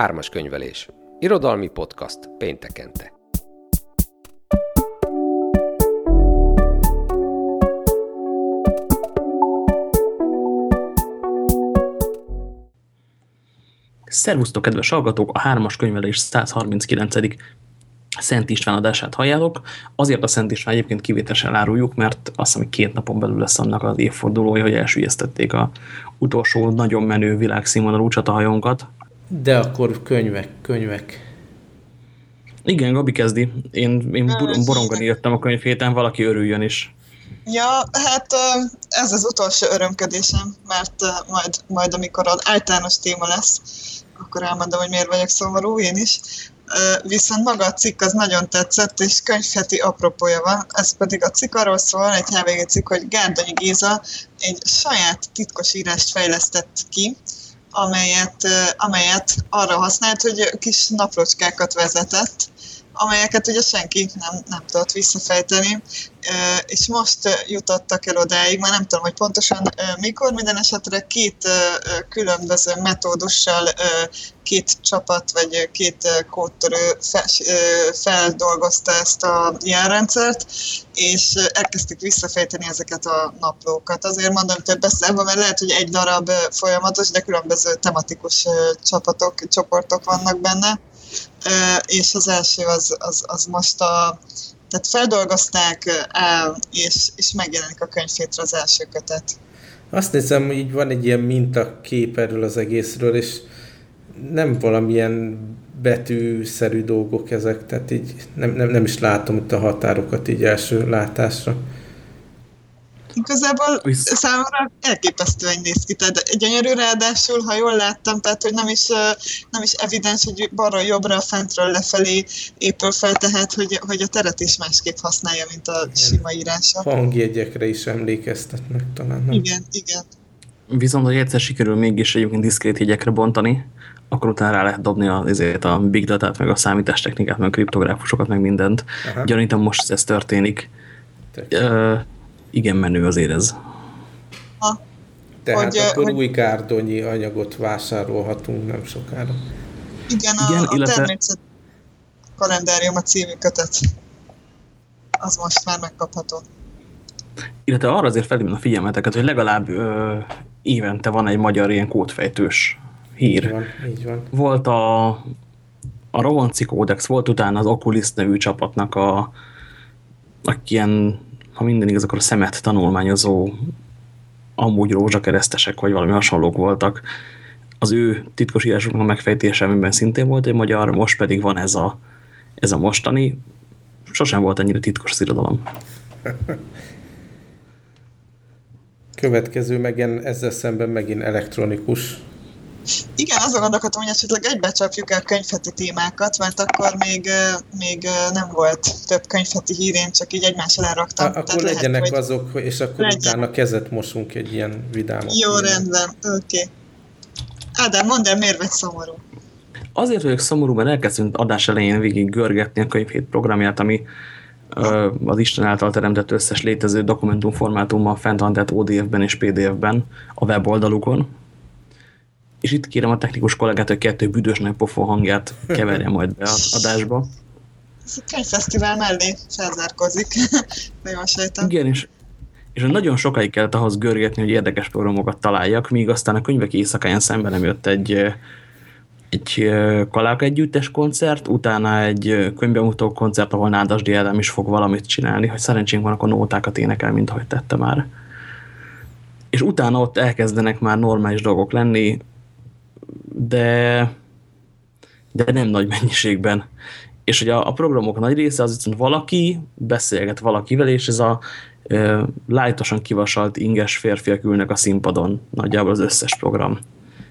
Ármas könyvelés. Irodalmi podcast péntekente. Szervusztok, kedves hallgatók! A hármas könyvelés 139. Szent István adását halljátok. Azért a Szent István egyébként kivételesen áruljuk, mert azt hiszem, két napon belül lesz annak az évfordulója, hogy elsüllyesztették a utolsó nagyon menő világszínvonalú csatahajónkat. De akkor könyvek, könyvek. Igen, Gabi kezdi. Én, én borongani jöttem a könyv héten, valaki örüljön is. Ja, hát ez az utolsó örömködésem, mert majd, majd amikor az általános téma lesz, akkor elmondom, hogy miért vagyok szomorú, én is. Viszont maga a cikk az nagyon tetszett, és könyvheti apropója van. Ez pedig a cikk arról szól, egy HVG cikk, hogy Gárdonyi Géza egy saját titkos írást fejlesztett ki, amelyet, amelyet arra használt, hogy kis naprocskákat vezetett, amelyeket ugye senki nem, nem tudott visszafejteni, és most jutottak el odáig, már nem tudom, hogy pontosan mikor, minden esetre két különböző metódussal két csapat, vagy két kódtörő feldolgozta ezt a jelrendszert, és elkezdték visszafejteni ezeket a naplókat. Azért mondom több beszélve, mert lehet, hogy egy darab folyamatos, de különböző tematikus csapatok, csoportok vannak benne és az első az, az, az most a, tehát feldolgozták el, és, és megjelenik a könyvhétre az első kötet. Azt nézem, hogy így van egy ilyen mintakép erről az egészről, és nem valamilyen betűszerű dolgok ezek, tehát így nem, nem, nem is látom itt a határokat így első látásra. Igazából Visz... számomra elképesztően néz ki, tehát gyönyörű ráadásul, ha jól láttam, tehát hogy nem is, nem is evidens, hogy balra jobbra, fentről lefelé épül fel, tehát hogy, hogy a teret is másképp használja, mint a igen. sima írása. Hangjegyekre is emlékeztetnek talán. Nem? Igen, igen. Viszont, hogy egyszer sikerül mégis egyébként diszkrét jegyekre bontani, akkor utána rá lehet dobni a, azért a big data-t, meg a számítástechnikát, meg a kriptográfusokat, meg mindent. Gyanítom most ez történik. Tök igen menő azért ez. Ha. Tehát hogy, akkor hogy... új gárdonyi anyagot vásárolhatunk nem sokára. Igen, a, igen, a illetve... természet kalendárium a című kötet. Az most már megkapható. Illetve arra azért felhívom a figyelmeteket, hogy legalább ö, évente van egy magyar ilyen kódfejtős hír. Így van, így van. Volt a, a Rohonci Kódex, volt utána az Oculus nevű csapatnak a, a ilyen ha minden igaz, akkor a szemet tanulmányozó amúgy rózsakeresztesek, vagy valami hasonlók voltak. Az ő titkos írásoknak megfejtése, amiben szintén volt egy magyar, most pedig van ez a, ez a mostani. Sosem volt ennyire titkos az irodalom. Következő megint ezzel szemben megint elektronikus igen, azon gondolkodtam, hogy esetleg egybecsapjuk el könyvheti témákat, mert akkor még, még nem volt több könyvheti hírén, csak így egymás alá raktam. A, akkor Tehát legyenek lehet, azok, és akkor legyen. utána kezet mosunk egy ilyen vidám. Jó, híren. rendben, oké. Okay. Ádám, mondd el, miért vagy szomorú? Azért vagyok szomorú, mert elkezdtünk adás elején végig görgetni a könyvhét programját, ami az Isten által teremtett összes létező dokumentumformátummal fent van, tehát ODF-ben és PDF-ben a weboldalukon, és itt kérem a technikus kollégát, hogy kettő büdös nagy pofon hangját keverje majd be az adásba. Ez a könyvfesztivál mellé felzárkozik. Nagyon sejtem. Igen, és, és nagyon sokáig kellett ahhoz görgetni, hogy érdekes programokat találjak, míg aztán a könyvek éjszakáján szemben nem jött egy, egy Kalák együttes koncert, utána egy könyvbemutató koncert, ahol Nádas Ádám is fog valamit csinálni, hogy szerencsénk van, akkor nótákat énekel, mint ahogy tette már. És utána ott elkezdenek már normális dolgok lenni, de, de nem nagy mennyiségben. És hogy a, a programok nagy része az viszont valaki beszélget valakivel, és ez a e, lájtosan kivasalt inges férfiak ülnek a színpadon, nagyjából az összes program.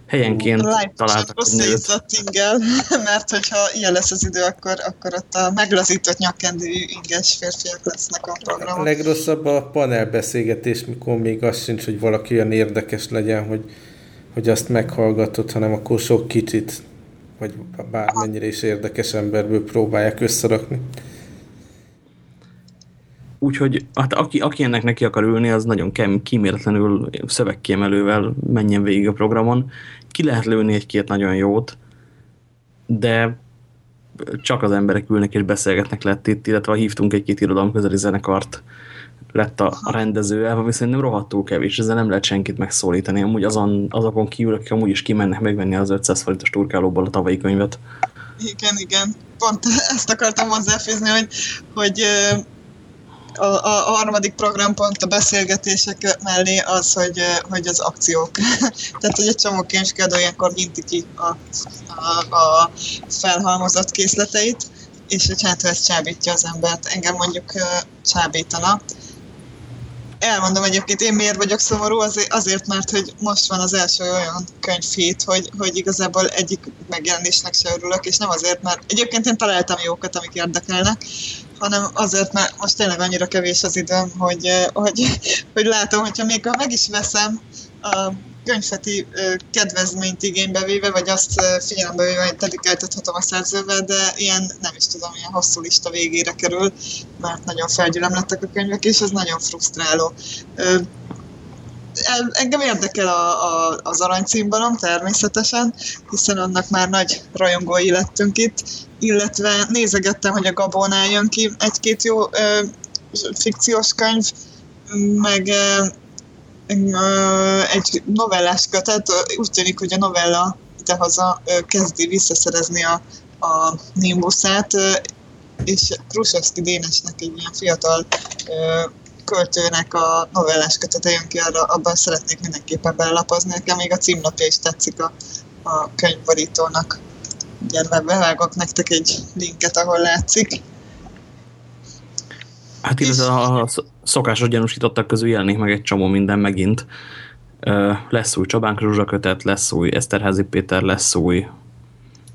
Helyenként találtak rossz nőt. ingel, mert hogyha ilyen lesz az idő, akkor, akkor ott a meglazított nyakkendőjű inges férfiak lesznek a programok. A legrosszabb a panelbeszélgetés, mikor még az sincs, hogy valaki olyan érdekes legyen, hogy hogy azt meghallgatod, hanem akkor sok kicsit, vagy bármennyire is érdekes emberből próbálják összerakni. Úgyhogy hát aki, aki ennek neki akar ülni, az nagyon kem, kíméletlenül szövegkiemelővel menjen végig a programon. Ki lehet lőni egy-két nagyon jót, de csak az emberek ülnek és beszélgetnek lett itt, illetve hívtunk egy-két irodalom közeli zenekart, lett a, a rendező, ami szerintem rohadtul kevés, ezzel nem lehet senkit megszólítani. Amúgy azon, azokon kívül, akik amúgy is kimennek megvenni az 500 forintos turkálóból a tavalyi könyvet. Igen, igen. Pont ezt akartam hozzáfűzni, hogy, hogy a, a, harmadik programpont a beszélgetések mellé az, hogy, hogy az akciók. Tehát, hogy egy csomó könyvkiadó ilyenkor minti ki a, a, a felhalmozott készleteit, és hogy hát, ez csábítja az embert. Engem mondjuk csábítana elmondom egyébként, én miért vagyok szomorú, azért, azért mert hogy most van az első olyan könyvhét, hogy, hogy igazából egyik megjelenésnek se örülök, és nem azért, mert egyébként én találtam jókat, amik érdekelnek, hanem azért, mert most tényleg annyira kevés az időm, hogy, hogy, hogy látom, hogyha még ha meg is veszem a könyvfeti kedvezményt igénybe véve, vagy azt figyelembe véve, hogy dedikáltathatom a szerzővel, de ilyen, nem is tudom, ilyen hosszú lista végére kerül, mert nagyon felgyülemlettek a könyvek, és ez nagyon frusztráló. Engem érdekel a, a, az aranycímbalom természetesen, hiszen annak már nagy rajongói lettünk itt, illetve nézegettem, hogy a Gabónál jön ki. Egy-két jó ö, fikciós könyv, meg egy novellás kötet, úgy tűnik, hogy a novella idehaza kezdi visszaszerezni a, a nimbuszát, és Krusevszki Dénesnek egy ilyen fiatal költőnek a novellás kötete jön ki, arra, abban szeretnék mindenképpen belelapozni. Nekem még a címlapja is tetszik a, a könyvborítónak. Ugye bevágok nektek egy linket, ahol látszik. Hát illetve a szokásos gyanúsítottak közül jelenik meg egy csomó minden megint. Lesz új Csabánk Zsuzsa kötet, lesz új Eszterházi Péter, lesz új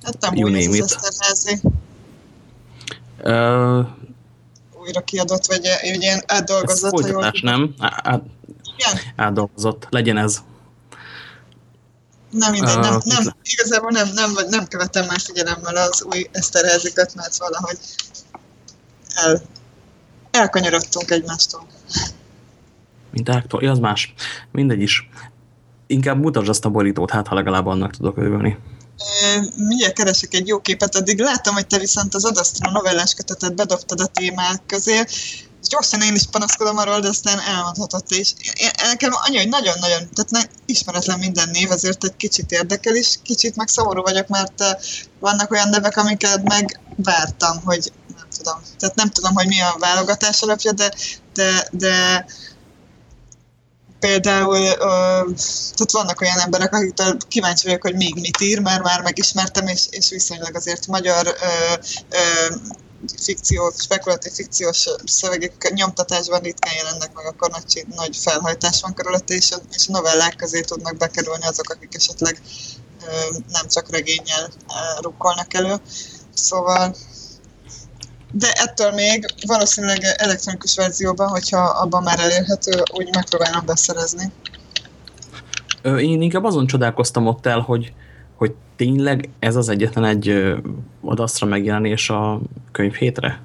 Hát nem új az Eszterházi. Újra kiadott, vagy egy ilyen átdolgozott. Ez folytatás, nem? Át, Igen? Átdolgozott. Legyen ez. Nem mindegy, nem, nem, igazából nem, nem, nem követem már figyelemmel az új Eszterházikat, mert valahogy el, elkanyarodtunk egymástól. Mint áktól, az más. Mindegy is. Inkább mutasd azt a borítót, hát ha legalább annak tudok örülni. Mindjárt keresek egy jó képet, addig látom, hogy te viszont az Adasztra novellás kötetet bedobtad a témák közé, és gyorsan én is panaszkodom arról, de aztán elmondhatod te is. Én, nekem annyi, hogy nagyon-nagyon, tehát ne, ismeretlen minden név, ezért egy kicsit érdekel is, kicsit meg szomorú vagyok, mert vannak olyan nevek, amiket megvártam, hogy tudom. Tehát nem tudom, hogy mi a válogatás alapja, de, de, de például ö, tehát vannak olyan emberek, akiktől kíváncsi vagyok, hogy még mit ír, mert már megismertem, és, és viszonylag azért magyar ö, ö, fikció, spekulatív fikciós szövegek nyomtatásban ritkán jelennek meg, akkor nagy, nagy felhajtás van körülötte, és a, és a novellák közé tudnak bekerülni azok, akik esetleg ö, nem csak regényel rukkolnak elő. Szóval de ettől még valószínűleg elektronikus verzióban, hogyha abban már elérhető, úgy megpróbálom beszerezni. Én inkább azon csodálkoztam ott el, hogy, hogy tényleg ez az egyetlen egy adasztra megjelenés a könyv hétre?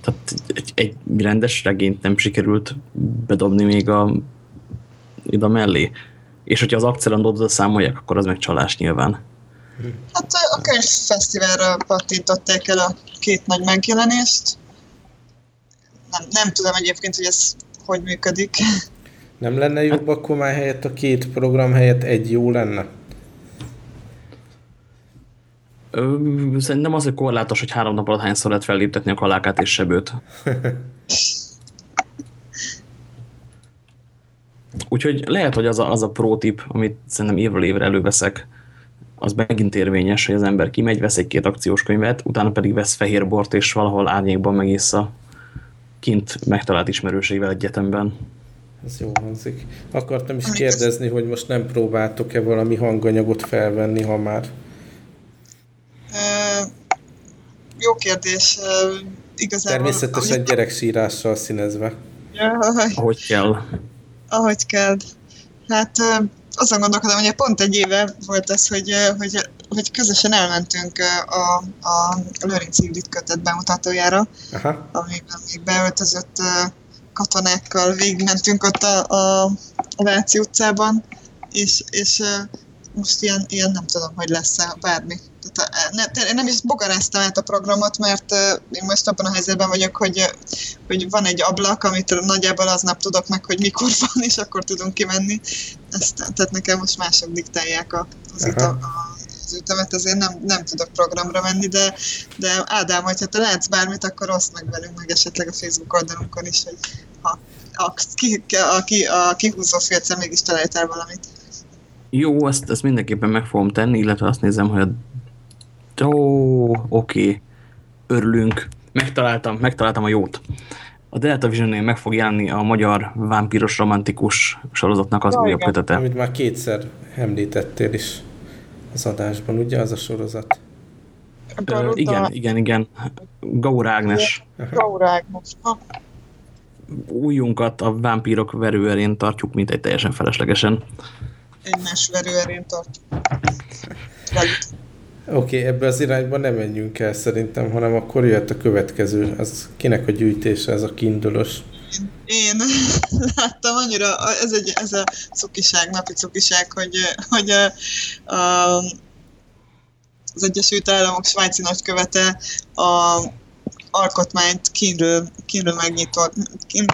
Tehát egy, egy rendes regényt nem sikerült bedobni még a, ide mellé. És hogyha az akcerandót oda számolják, akkor az meg csalás nyilván. Hát a könyvfesztiválra pattintották el a két nagy megjelenést. Nem, nem tudom egyébként, hogy ez hogy működik. Nem lenne jobb akkor már helyett a két program helyett egy jó lenne? Szerintem az, hogy korlátos, hogy három nap alatt hányszor lehet felléptetni a kalákát és sebőt. Úgyhogy lehet, hogy az a, az a pro tip, amit szerintem évről évre előveszek, az megint érvényes, hogy az ember kimegy, vesz egy-két akciós könyvet, utána pedig vesz fehér bort, és valahol árnyékban megissza kint megtalált ismerőségvel egyetemben. Ez jó hangzik. Akartam is kérdezni, hogy most nem próbáltok-e valami hanganyagot felvenni, ha már? Uh, jó kérdés. Uh, igazából... Természetesen gyereksírással színezve. Jaj. Ahogy kell. Ahogy kell. Hát azon gondolkodom, hogy pont egy éve volt ez, hogy, hogy, hogy közösen elmentünk a, a Lőrinc Igrit kötet bemutatójára, Aha. amiben még beöltözött katonákkal végigmentünk ott a, a, a Váci utcában, és, és most ilyen, ilyen nem tudom, hogy lesz-e bármi. Tehát, nem, nem is bogaráztam át a programot, mert én most abban a helyzetben vagyok, hogy, hogy van egy ablak, amit nagyjából aznap tudok meg, hogy mikor van, és akkor tudunk kimenni. Ezt, tehát nekem most mások diktálják a, az, a, az ütemet, ezért nem, nem tudok programra menni, de, de Ádám, hogyha te látsz bármit, akkor oszd meg velünk, meg esetleg a Facebook oldalunkon is, hogy ha a, ki, a, ki, a kihúzó félce mégis találtál valamit. Jó, ezt, ezt mindenképpen meg fogom tenni, illetve azt nézem, hogy a... Ó, oké, okay. örülünk. Megtaláltam, megtaláltam a jót. A Delta vision meg fog jelenni a magyar vámpíros romantikus sorozatnak az újabb kötete. Amit már kétszer említettél is az adásban, ugye az a sorozat? Ö, igen, igen, igen. Gaur Ágnes. Gaur Ágnes. Újunkat a vámpírok verőerén tartjuk, mint egy teljesen feleslegesen. Egymás verőerén tartjuk. Oké, okay, ebbe az irányba nem menjünk el szerintem, hanem akkor jöhet a következő. Az kinek a gyűjtése, ez a kindulos? Én láttam annyira, ez, egy, ez a cukiság, napi cukiság, hogy, hogy a, a, az Egyesült Államok svájci nagykövete a alkotmányt kínről, kínről megnyitva, kín,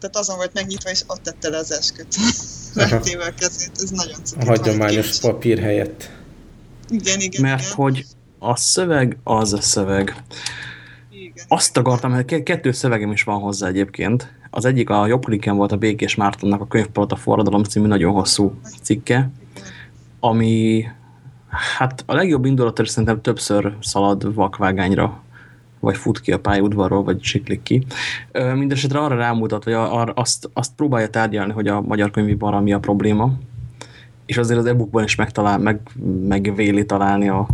tehát azon volt megnyitva, és ott tette le az esküt. Vettével kezét, ez nagyon cuki. A hagyományos papír helyett. Igen, igen. Mert igen. hogy a szöveg az a szöveg. Igen, Azt akartam, hogy kettő szövegem is van hozzá egyébként. Az egyik a jobbklikken volt a Békés Mártonnak a Könyvpalota Forradalom című nagyon hosszú cikke, ami hát a legjobb indulattal szerintem többször szalad vakvágányra vagy fut ki a pályaudvarról, vagy siklik ki. Mindenesetre arra rámutat, hogy azt, azt próbálja tárgyalni, hogy a magyar könyviparra mi a probléma, és azért az e-bookban is megtalál, meg, megvéli találni a,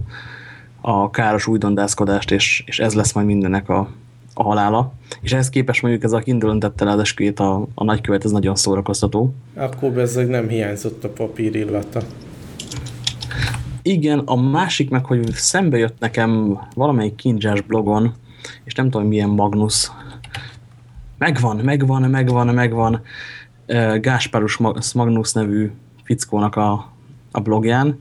a káros újdondászkodást, és, és ez lesz majd mindennek a, a halála. És ehhez képest mondjuk ez a Kindle tette le a, a, a nagykövet, ez nagyon szórakoztató. Akkor bezzeg nem hiányzott a papír illata. Igen, a másik meg, hogy szembe jött nekem valamelyik kincsás blogon, és nem tudom, milyen Magnus. Megvan, megvan, megvan, megvan. Gáspárus Magnus nevű fickónak a, a blogján,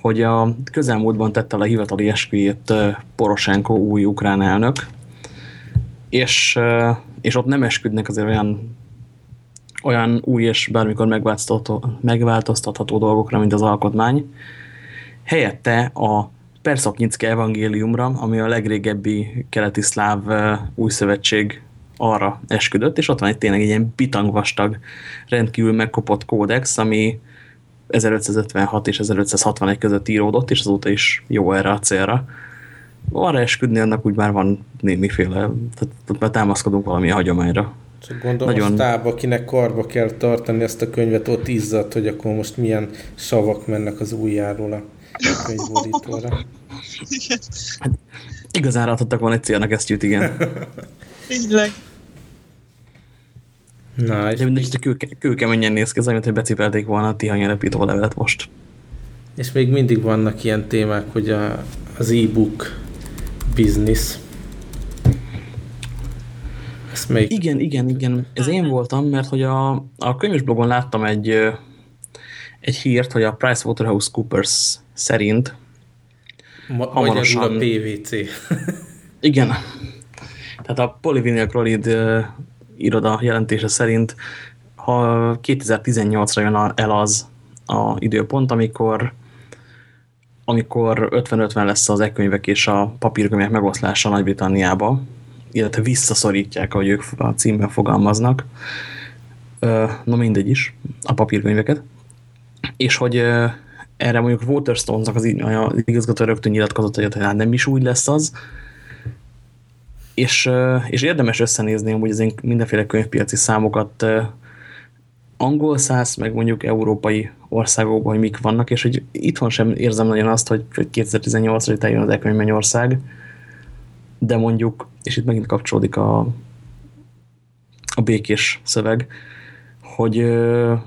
hogy a közelmúltban tette le hivatali esküjét Poroshenko új ukrán elnök, és, és ott nem esküdnek azért olyan, olyan új és bármikor megváltoztatható, megváltoztatható dolgokra, mint az alkotmány. Helyette a Perszapnyicke evangéliumra, ami a legrégebbi keleti szláv új szövetség arra esküdött, és ott van egy tényleg egy ilyen bitangvastag, rendkívül megkopott kódex, ami 1556 és 1561 között íródott, és azóta is jó erre a célra. Arra esküdni annak úgy már van némiféle, tehát már támaszkodunk valami hagyományra. Csak gondolom, Nagyon... a stáb, akinek karba kell tartani ezt a könyvet, ott izzadt, hogy akkor most milyen savak mennek az ujjáról a könyvbódítóra. Hát, igazán adhattak volna egy célnak ezt jut, igen. Tényleg. És... De mindegy, kőke, kőkeményen néz ki, hogy becipelték volna a tihanyarepító levelet most. És még mindig vannak ilyen témák, hogy a, az e-book business. Ezt még... Igen, igen, igen. Ez én voltam, mert hogy a, a könyves blogon láttam egy, egy hírt, hogy a PricewaterhouseCoopers szerint Ma hamarosan... a PVC. igen. Tehát a polyvinylchloride iroda jelentése szerint ha 2018-ra jön el az a időpont, amikor amikor 50-50 lesz az e-könyvek és a papírkönyvek megoszlása Nagy-Britanniába, illetve visszaszorítják, ahogy ők a címben fogalmaznak. No mindegy is, a papírkönyveket. És hogy erre mondjuk Waterstones-nak az igazgató rögtön nyilatkozott, hogy hát nem is úgy lesz az, és, és érdemes összenézni amúgy az én mindenféle könyvpiaci számokat angol száz, meg mondjuk európai országokban, hogy mik vannak, és hogy itthon sem érzem nagyon azt, hogy 2018-ra itt eljön az e Mennyország, de mondjuk, és itt megint kapcsolódik a, a békés szöveg, hogy,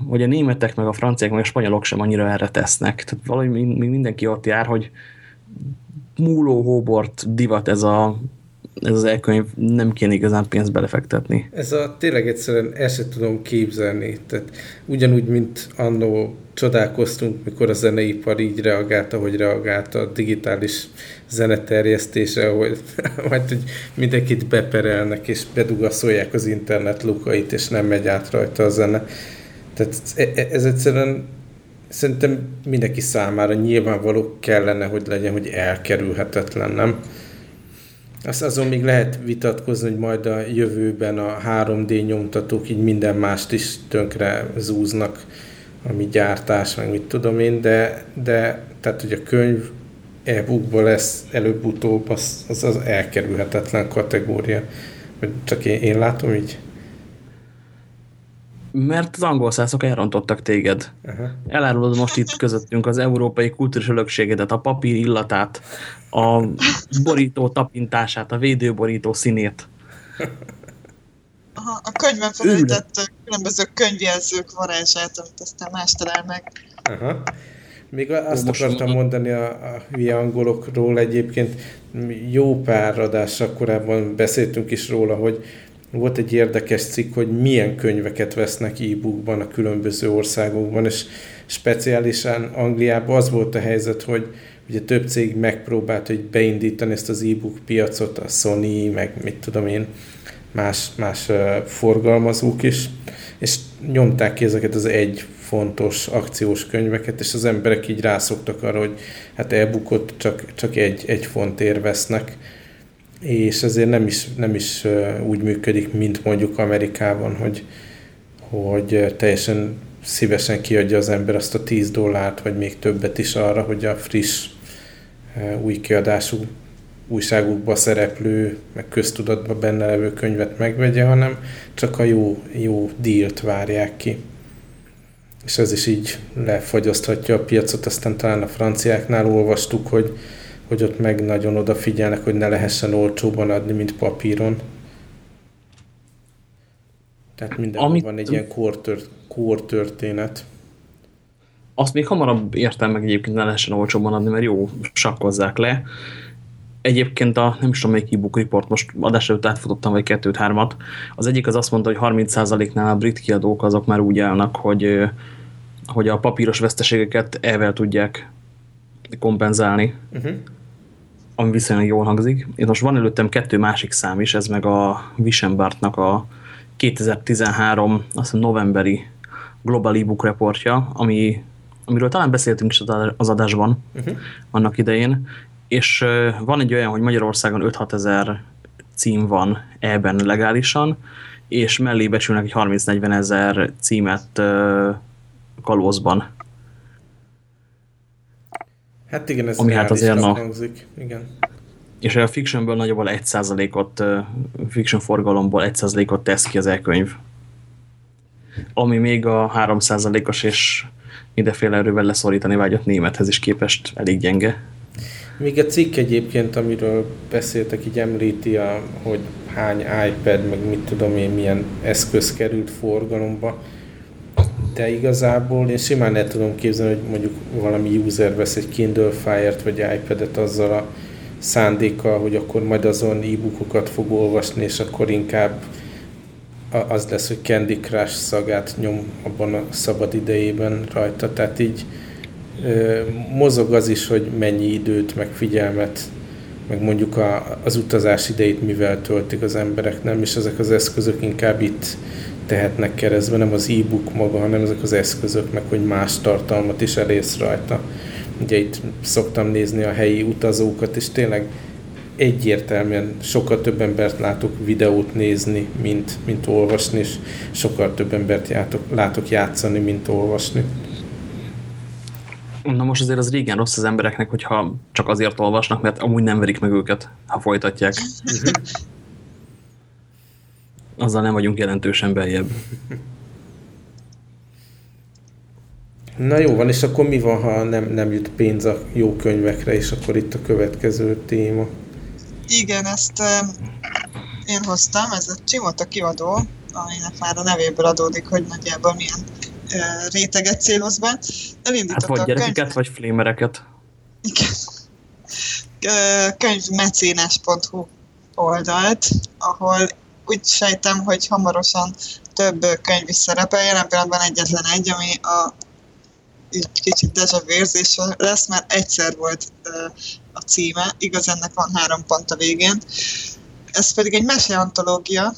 hogy a németek, meg a franciák, meg a spanyolok sem annyira erre tesznek. Tehát valahogy mindenki ott jár, hogy múló hóbort divat ez a ez az elkönyv nem kéne igazán pénzt belefektetni. Ez a tényleg egyszerűen sem tudom képzelni. Tehát ugyanúgy, mint annó csodálkoztunk, mikor a zeneipar így reagált, ahogy reagált a digitális zeneterjesztésre, hogy, majd, hogy mindenkit beperelnek, és bedugaszolják az internet lukait, és nem megy át rajta a zene. Tehát ez egyszerűen szerintem mindenki számára nyilvánvaló kellene, hogy legyen, hogy elkerülhetetlen, nem? Azt azon még lehet vitatkozni, hogy majd a jövőben a 3D nyomtatók így minden mást is tönkre zúznak, ami gyártás, meg mit tudom én, de, de tehát, hogy a könyv e-bookból lesz előbb-utóbb, az, az, az elkerülhetetlen kategória. Csak én, én látom így? Mert az angol szászok elrontottak téged. Aha. Elárulod most itt közöttünk az európai örökségedet, a papír illatát, a borító tapintását, a védőborító színét. Aha, a könyvben felejtett különböző könyvjelzők varázsát, amit aztán más talál meg. Aha. Még azt Ó, akartam mondani a, a hülye angolokról egyébként, jó pár adással korábban beszéltünk is róla, hogy volt egy érdekes cikk, hogy milyen könyveket vesznek e-bookban a különböző országokban, és speciálisan Angliában az volt a helyzet, hogy ugye több cég megpróbált, hogy beindítani ezt az e-book piacot, a Sony, meg mit tudom én, más, más forgalmazók is, és nyomták ki ezeket az egy fontos akciós könyveket, és az emberek így rászoktak arra, hogy hát e-bookot csak, csak egy, egy fontért vesznek, és ezért nem is, nem is úgy működik, mint mondjuk Amerikában, hogy, hogy teljesen szívesen kiadja az ember azt a 10 dollárt, vagy még többet is arra, hogy a friss új kiadású újságukba szereplő, meg köztudatban benne levő könyvet megvegye, hanem csak a jó, jó dílt várják ki. És ez is így lefagyaszthatja a piacot, aztán talán a franciáknál olvastuk, hogy hogy ott meg nagyon odafigyelnek, hogy ne lehessen olcsóban adni, mint papíron. Tehát minden Amit... van egy ilyen kór történet. Azt még hamarabb értem meg egyébként ne lehessen olcsóban adni, mert jó, sakkozzák le. Egyébként a, nem is tudom melyik e-book report, most adás előtt átfutottam, vagy kettőt, hármat. Az egyik az azt mondta, hogy 30%-nál a brit kiadók azok már úgy állnak, hogy, hogy a papíros veszteségeket elvel tudják kompenzálni. Uh -huh ami viszonylag jól hangzik. Itt most van előttem kettő másik szám is, ez meg a Visenbartnak a 2013 azt novemberi Global e-book reportja, ami, amiről talán beszéltünk is az adásban uh -huh. annak idején, és van egy olyan, hogy Magyarországon 5-6 ezer cím van ebben legálisan, és mellé becsülnek egy 30-40 ezer címet kalózban. Hát igen, ez ami hát azért na, hangzik. Igen. És a fictionből nagyjából 1%-ot, fiction forgalomból 1%-ot tesz ki az e-könyv. Ami még a 3%-os és mindenféle erővel leszorítani vágyott némethez is képest elég gyenge. Még a cikk egyébként, amiről beszéltek, így említi, a, hogy hány iPad, meg mit tudom én, milyen eszköz került forgalomba de igazából én simán el tudom képzelni, hogy mondjuk valami user vesz egy Kindle Fire-t vagy iPad-et azzal a szándékkal, hogy akkor majd azon e-bookokat fog olvasni, és akkor inkább az lesz, hogy Candy Crush szagát nyom abban a szabad idejében rajta. Tehát így mozog az is, hogy mennyi időt, meg figyelmet, meg mondjuk a, az utazás idejét mivel töltik az emberek, nem? És ezek az eszközök inkább itt tehetnek keresztbe, nem az e-book maga, hanem ezek az eszközök, meg hogy más tartalmat is elész rajta. Ugye itt szoktam nézni a helyi utazókat, és tényleg egyértelműen sokkal több embert látok videót nézni, mint, mint olvasni, és sokkal több embert játok, látok játszani, mint olvasni. Na most azért az régen rossz az embereknek, hogyha csak azért olvasnak, mert amúgy nem verik meg őket, ha folytatják. Azzal nem vagyunk jelentősen beljebb. Na jó van, és akkor mi van, ha nem, nem jut pénz a jó könyvekre, és akkor itt a következő téma. Igen, ezt uh, én hoztam, ez a Csimota kiadó, aminek már a nevéből adódik, hogy nagyjából milyen uh, réteget céloz be. Elindította hát vagy gyerekeket, könyv... vagy flémereket. Igen. Uh, könyvmecénes.hu oldalt, ahol úgy sejtem, hogy hamarosan több könyv is szerepel, jelen pillanatban egyetlen egy, ami a így kicsit deja érzés lesz, mert egyszer volt a címe, igaz ennek van három pont a végén. Ez pedig egy meseantológia,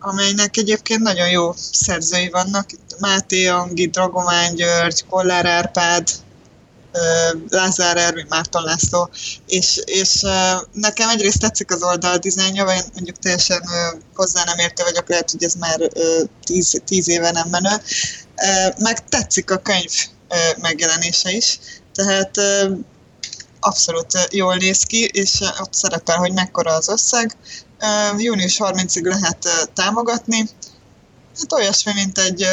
amelynek egyébként nagyon jó szerzői vannak. Itt Máté Angi, Dragomán György, Kollár Árpád, Lázár Ervin, Márton László, és, és nekem egyrészt tetszik az oldal dizájnja, vagy mondjuk teljesen hozzá nem érte vagyok, lehet, hogy ez már tíz, tíz éve nem menő, meg tetszik a könyv megjelenése is, tehát abszolút jól néz ki, és ott szerepel, hogy mekkora az összeg. Június 30-ig lehet támogatni. Hát olyasmi, mint egy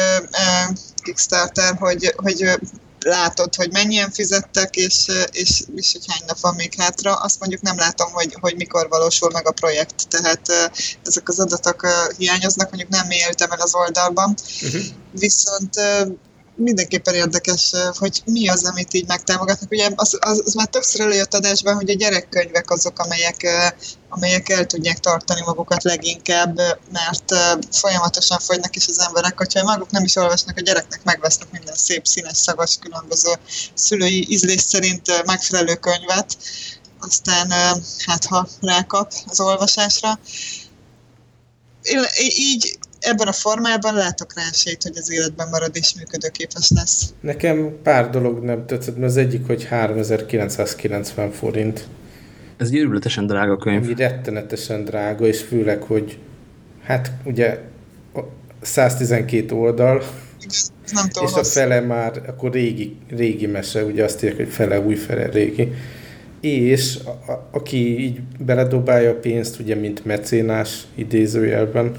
Kickstarter, hogy, hogy látod, hogy mennyien fizettek, és, és, és hogy hány nap van még hátra. Azt mondjuk nem látom, hogy, hogy mikor valósul meg a projekt, tehát ezek az adatok hiányoznak, mondjuk nem éltem el az oldalban. Uh-huh. Viszont mindenképpen érdekes, hogy mi az, amit így megtámogatnak. Ugye az, az, az már többször előjött adásban, hogy a gyerekkönyvek azok, amelyek, amelyek el tudják tartani magukat leginkább, mert folyamatosan fogynak is az emberek, hogyha maguk nem is olvasnak, a gyereknek megvesznek minden szép, színes, szagos, különböző szülői ízlés szerint megfelelő könyvet, aztán hát ha rákap az olvasásra. Így ebben a formában látok rá esélyt, hogy az életben marad és működőképes lesz. Nekem pár dolog nem tetszett, mert az egyik, hogy 3990 forint. Ez egy őrületesen drága könyv. Ami rettenetesen drága, és főleg, hogy hát ugye 112 oldal, nem és a fele már akkor régi, régi mese, ugye azt írják, hogy fele új, fele régi. És a, a, aki így beledobálja a pénzt, ugye mint mecénás idézőjelben,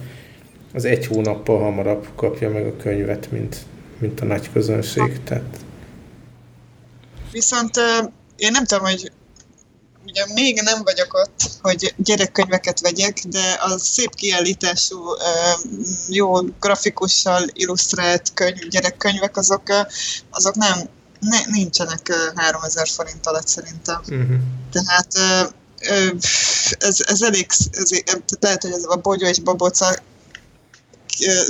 az egy hónappal hamarabb kapja meg a könyvet, mint, mint a nagy közönség. Tehát... Viszont én nem tudom, hogy ugye még nem vagyok ott, hogy gyerekkönyveket vegyek, de a szép kiállítású, jó grafikussal illusztrált könyv, gyerekkönyvek, azok, azok nem, ne, nincsenek 3000 forint alatt szerintem. Uh-huh. Tehát ez, ez elég, ez, lehet, hogy ez a bogyó és baboca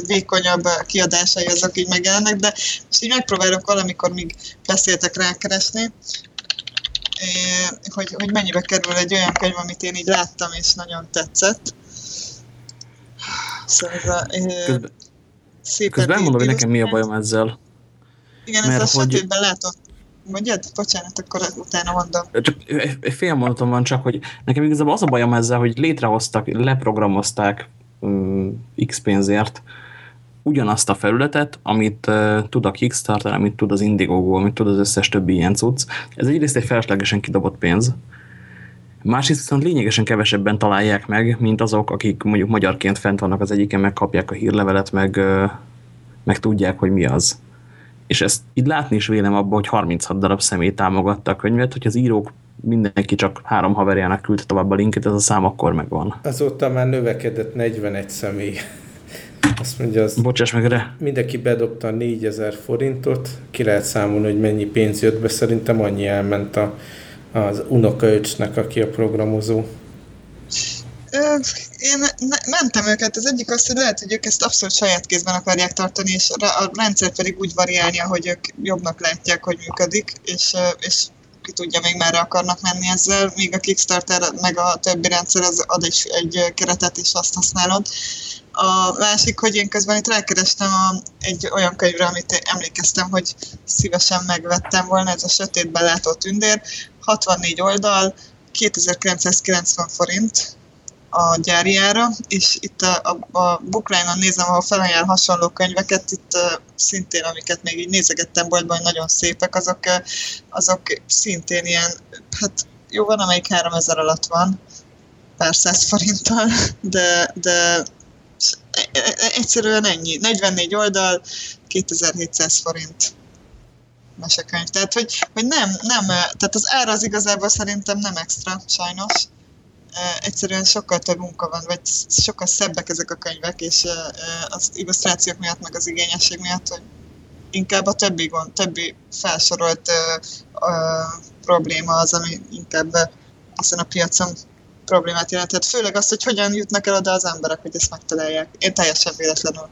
vékonyabb kiadásai azok így megjelennek, de most így megpróbálok valamikor még beszéltek rákeresni, hogy, hogy mennyibe kerül egy olyan könyv, amit én így láttam, és nagyon tetszett. Szóval ez a, közben, közben mondom, hogy nekem mi a bajom ezzel. Igen, Mert ez a hogy... látott Mondjad? Bocsánat, akkor utána mondom. Csak fél mondatom van csak, hogy nekem igazából az a bajom ezzel, hogy létrehoztak, leprogramozták X pénzért ugyanazt a felületet, amit uh, tud a Kickstarter, amit tud az Indiegogo, amit tud az összes többi ilyen cucc. Ez egyrészt egy feleslegesen kidobott pénz, másrészt viszont lényegesen kevesebben találják meg, mint azok, akik mondjuk magyarként fent vannak az egyiken, megkapják a hírlevelet, meg, uh, meg tudják, hogy mi az. És ezt így látni is vélem abban, hogy 36 darab személy támogatta a könyvet, hogy az írók mindenki csak három haverjának küldte tovább a linket, ez a szám akkor megvan. Azóta már növekedett 41 személy. Azt mondja, az Bocsáss meg erre. Mindenki bedobta 4000 forintot, ki lehet számolni, hogy mennyi pénz jött be, szerintem annyi elment a, az unokaöcsnek, aki a programozó. Én mentem őket. Az egyik az, hogy lehet, hogy ők ezt abszolút saját kézben akarják tartani, és a rendszer pedig úgy variálni, hogy ők jobbnak látják, hogy működik, és, és ki tudja még merre akarnak menni ezzel, míg a Kickstarter meg a többi rendszer az ad egy, egy keretet, és azt használod. A másik, hogy én közben itt rákerestem a, egy olyan könyvre, amit emlékeztem, hogy szívesen megvettem volna, ez a Sötétben látó tündér, 64 oldal, 2990 forint, a gyáriára, és itt a, a, a bookline-on nézem, ahol felajánl hasonló könyveket, itt uh, szintén, amiket még így nézegettem boltban, nagyon szépek, azok, azok szintén ilyen, hát jó, van, amelyik 3000 alatt van, pár száz forinttal, de, de egyszerűen ennyi. 44 oldal, 2700 forint mesekönyv. Tehát, hogy, hogy nem, nem, tehát az ára az igazából szerintem nem extra, sajnos, egyszerűen sokkal több munka van, vagy sokkal szebbek ezek a könyvek, és az illusztrációk miatt, meg az igényesség miatt, hogy inkább a többi, gond, többi felsorolt probléma az, ami inkább ezen a piacon problémát jelentett. Főleg azt, hogy hogyan jutnak el oda az emberek, hogy ezt megtalálják. Én teljesen véletlenül.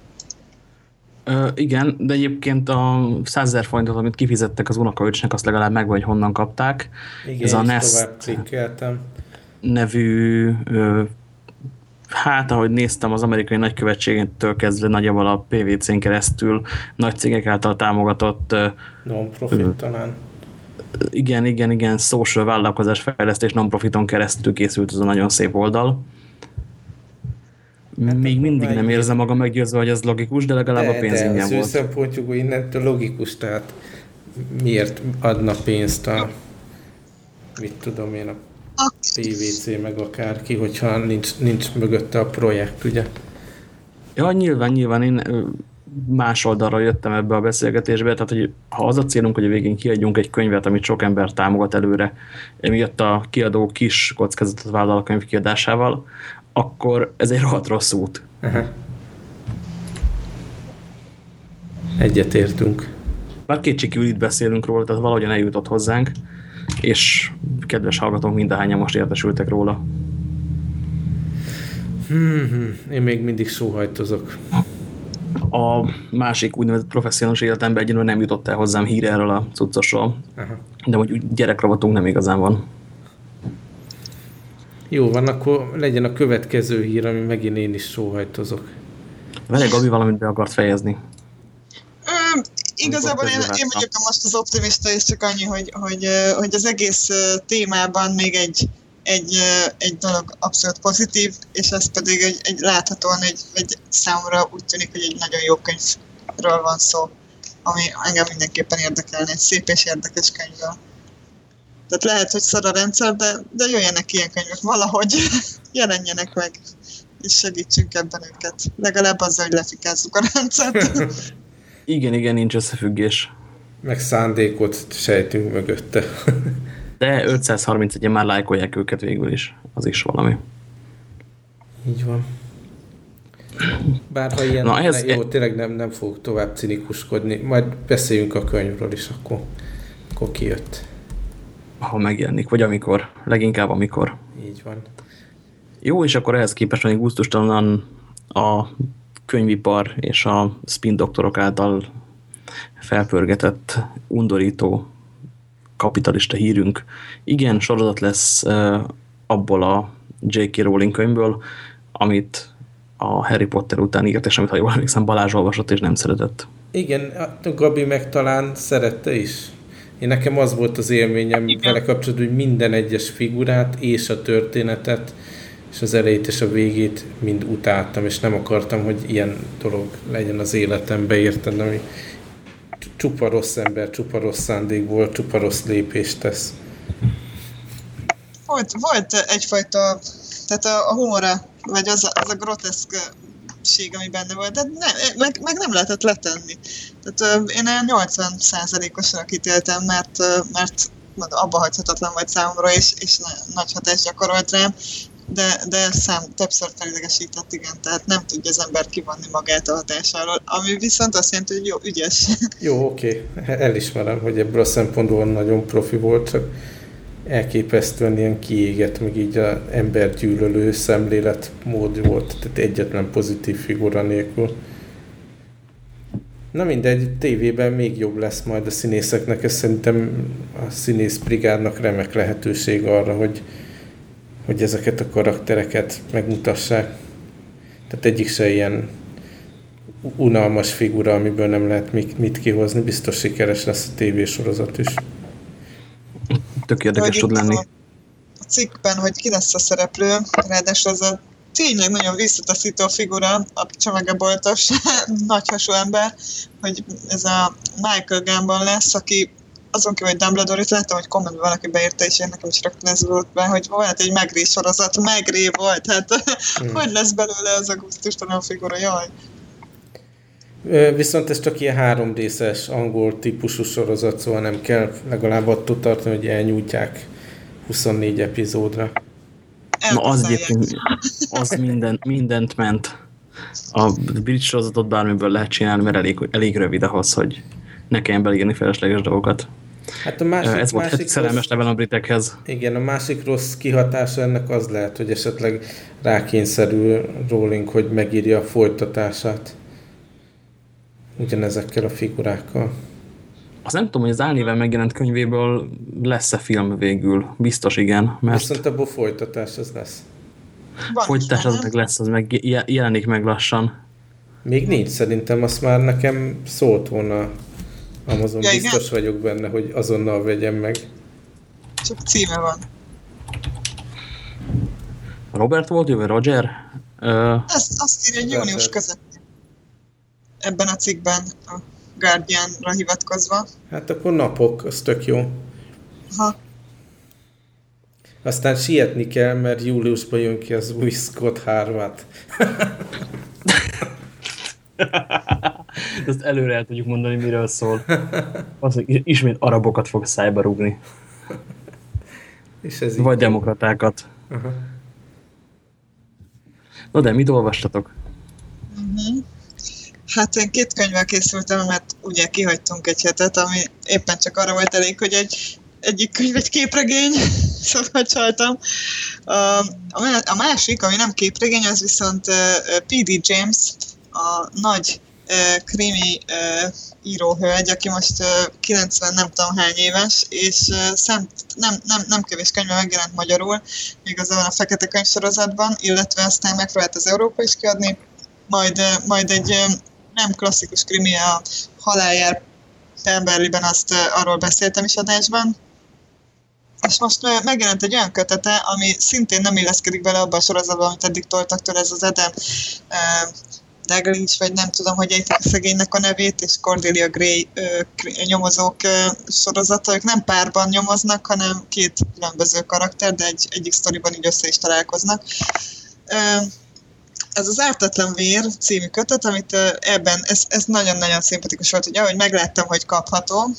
Ö, igen, de egyébként a 100 ezer forintot, amit kifizettek az unokaöcsnek, azt legalább meg hogy honnan kapták. Igen, Ez a és Nest tovább klikkeltem. Nevű, ö, hát ahogy néztem, az amerikai nagykövetségtől kezdve nagyjából a PVC-n keresztül nagy cégek által támogatott Non-profit talán. igen, igen, igen, social vállalkozás fejlesztés non-profiton keresztül készült ez a nagyon szép oldal. Még mindig nem érzem magam meggyőzve, hogy ez logikus, de legalább a pénz de ingyen az ő volt. szempontjukból innentől logikus, tehát miért adna pénzt a mit tudom én, a PVC meg akárki, hogyha nincs, nincs mögötte a projekt, ugye? Ja, nyilván, nyilván én más oldalra jöttem ebbe a beszélgetésbe, tehát hogy ha az a célunk, hogy a végén kiadjunk egy könyvet, amit sok ember támogat előre, emiatt a kiadó kis kockázatot vállal a könyv kiadásával, akkor ez egy rohadt rossz út. Aha. Egyetértünk. Bár kétségkívül itt beszélünk róla, tehát valahogyan eljutott hozzánk, és kedves hallgatók mindahányan most értesültek róla. Hmm, én még mindig sóhajtozok. A másik úgynevezett professzionális életemben egyébként nem jutott el hozzám hír erről a cuccosról, Aha. de hogy gyerekrovatunk nem igazán van. Jó van, akkor legyen a következő hír, ami megint én is sóhajtozok. Vele Gabi valamit be akart fejezni. Igazából én, én vagyok most az optimista, és csak annyi, hogy, hogy, hogy az egész témában még egy, egy, egy dolog abszolút pozitív, és ez pedig egy, egy láthatóan egy, egy számomra úgy tűnik, hogy egy nagyon jó könyvről van szó, ami engem mindenképpen érdekelne, egy szép és érdekes könyvről. Tehát lehet, hogy szar a rendszer, de, de jöjjenek ilyen könyvek valahogy, jelenjenek meg, és segítsünk ebben őket. Legalább azzal, hogy lefikázzuk a rendszert. Igen, igen, nincs összefüggés. Meg szándékot sejtünk mögötte. De 531 már lájkolják őket végül is. Az is valami. Így van. Bár ha ilyen, Na, ez- jó, tényleg nem, nem fogok tovább cinikuskodni. Majd beszéljünk a könyvről is, akkor, akkor kijött. Ha megjelenik, vagy amikor. Leginkább amikor. Így van. Jó, és akkor ehhez képest még gusztustalan a könyvipar és a spin doktorok által felpörgetett, undorító kapitalista hírünk. Igen, sorozat lesz abból a J.K. Rowling könyvből, amit a Harry Potter után írt, és amit, ha jól emlékszem, Balázs olvasott és nem szeretett. Igen, a Gabi meg talán szerette is. Én nekem az volt az élményem vele kapcsolatban, hogy minden egyes figurát és a történetet, és az elejét és a végét mind utáltam, és nem akartam, hogy ilyen dolog legyen az életembe, érted, ami csupa rossz ember, csupa rossz szándékból, csupa rossz lépést tesz. Volt, volt egyfajta, tehát a, a humora, vagy az a, az a groteszkség, ami benne volt, de nem, meg, meg nem lehetett letenni. Tehát én olyan 80%-osra kitéltem, mert, mert abba hagyhatatlan volt számomra, és, és na- nagy hatást gyakorolt rám, de, de szám többször felidegesített, igen, tehát nem tudja az ember kivonni magát a hatásáról, ami viszont azt jelenti, hogy jó, ügyes. Jó, oké, elismerem, hogy ebből a szempontból nagyon profi volt, csak elképesztően ilyen kiégett, meg így a embergyűlölő szemléletmód volt, tehát egyetlen pozitív figura nélkül. Na mindegy, tévében még jobb lesz majd a színészeknek, ez szerintem a színész brigádnak remek lehetőség arra, hogy, hogy ezeket a karaktereket megmutassák. Tehát egyik se ilyen unalmas figura, amiből nem lehet mit, mit kihozni, biztos sikeres lesz a tévésorozat is. Tök érdekes tud lenni. A, a cikkben, hogy ki lesz a szereplő, ráadásul az a tényleg nagyon visszataszító figura, a csemegebolt,os nagy hasú ember, hogy ez a Michael Gambon lesz, aki azon kívül, hogy Dumbledore, itt láttam, hogy kommentben valaki beírta, és én nekem is rögtön ez volt be, hogy volt egy megré sorozat, megré volt, hát hmm. hogy lesz belőle az a gusztustalan figura, jaj. Viszont ez csak ilyen három részes angol típusú sorozat, szóval nem kell legalább attól tartani, hogy elnyújtják 24 epizódra. Na az egyébként, az minden, mindent ment. A brit sorozatot bármiből lehet csinálni, mert elég, elég rövid ahhoz, hogy ne kelljen beleírni felesleges dolgokat. Hát a másik, Ez volt másik szerelmes rossz, level a britekhez. igen, a másik rossz kihatása ennek az lehet, hogy esetleg rákényszerül Rowling, hogy megírja a folytatását. ugyanezekkel a figurákkal. Azt nem tudom, hogy az álnéven megjelent könyvéből lesz-e film végül. Biztos igen, mert... Viszont abból folytatás az lesz. Van folytatás az meg lesz, az meg jelenik meg lassan. Még nincs, szerintem azt már nekem szólt volna Amazon. Ja, Biztos igen? vagyok benne, hogy azonnal vegyem meg. Csak címe van. Robert volt, vagy Roger? Uh, Ezt azt írja, hogy június között. Ebben a cikkben a Guardianra hivatkozva. Hát akkor napok, az tök jó. Ha. Aztán sietni kell, mert júliusban jön ki az új Scott Harvard. Ezt előre el tudjuk mondani, miről szól. Az, hogy ismét arabokat fog szájba rúgni. És ez Vagy demokratákat. Aha. Na de, mit olvastatok? Uh-huh. Hát én két könyvvel készültem, mert ugye kihagytunk egy hetet, ami éppen csak arra volt elég, hogy egy, egyik könyv egy képregény, szóval csaltam. A másik, ami nem képregény, az viszont P.D. James, a nagy krimi íróhölgy, aki most 90 nem tudom hány éves, és szem, nem, nem, nem kevés könyve megjelent magyarul, még az a Fekete Könyv sorozatban, illetve aztán megpróbált az Európa is kiadni, majd, majd egy nem klasszikus krimi a haláljár Pemberliben, azt arról beszéltem is adásban, és most megjelent egy olyan kötete, ami szintén nem illeszkedik bele abba a sorozatba, amit eddig toltak tőle, ez az Eden Daglish, vagy nem tudom, hogy egy szegénynek a nevét, és Cordelia Gray ö, nyomozók ö, sorozata, ők nem párban nyomoznak, hanem két különböző karakter, de egy, egyik sztoriban így össze is találkoznak. Ö, ez az Ártatlan Vér című kötet, amit ebben, ez, ez nagyon-nagyon szimpatikus volt, hogy ahogy megláttam, hogy kapható,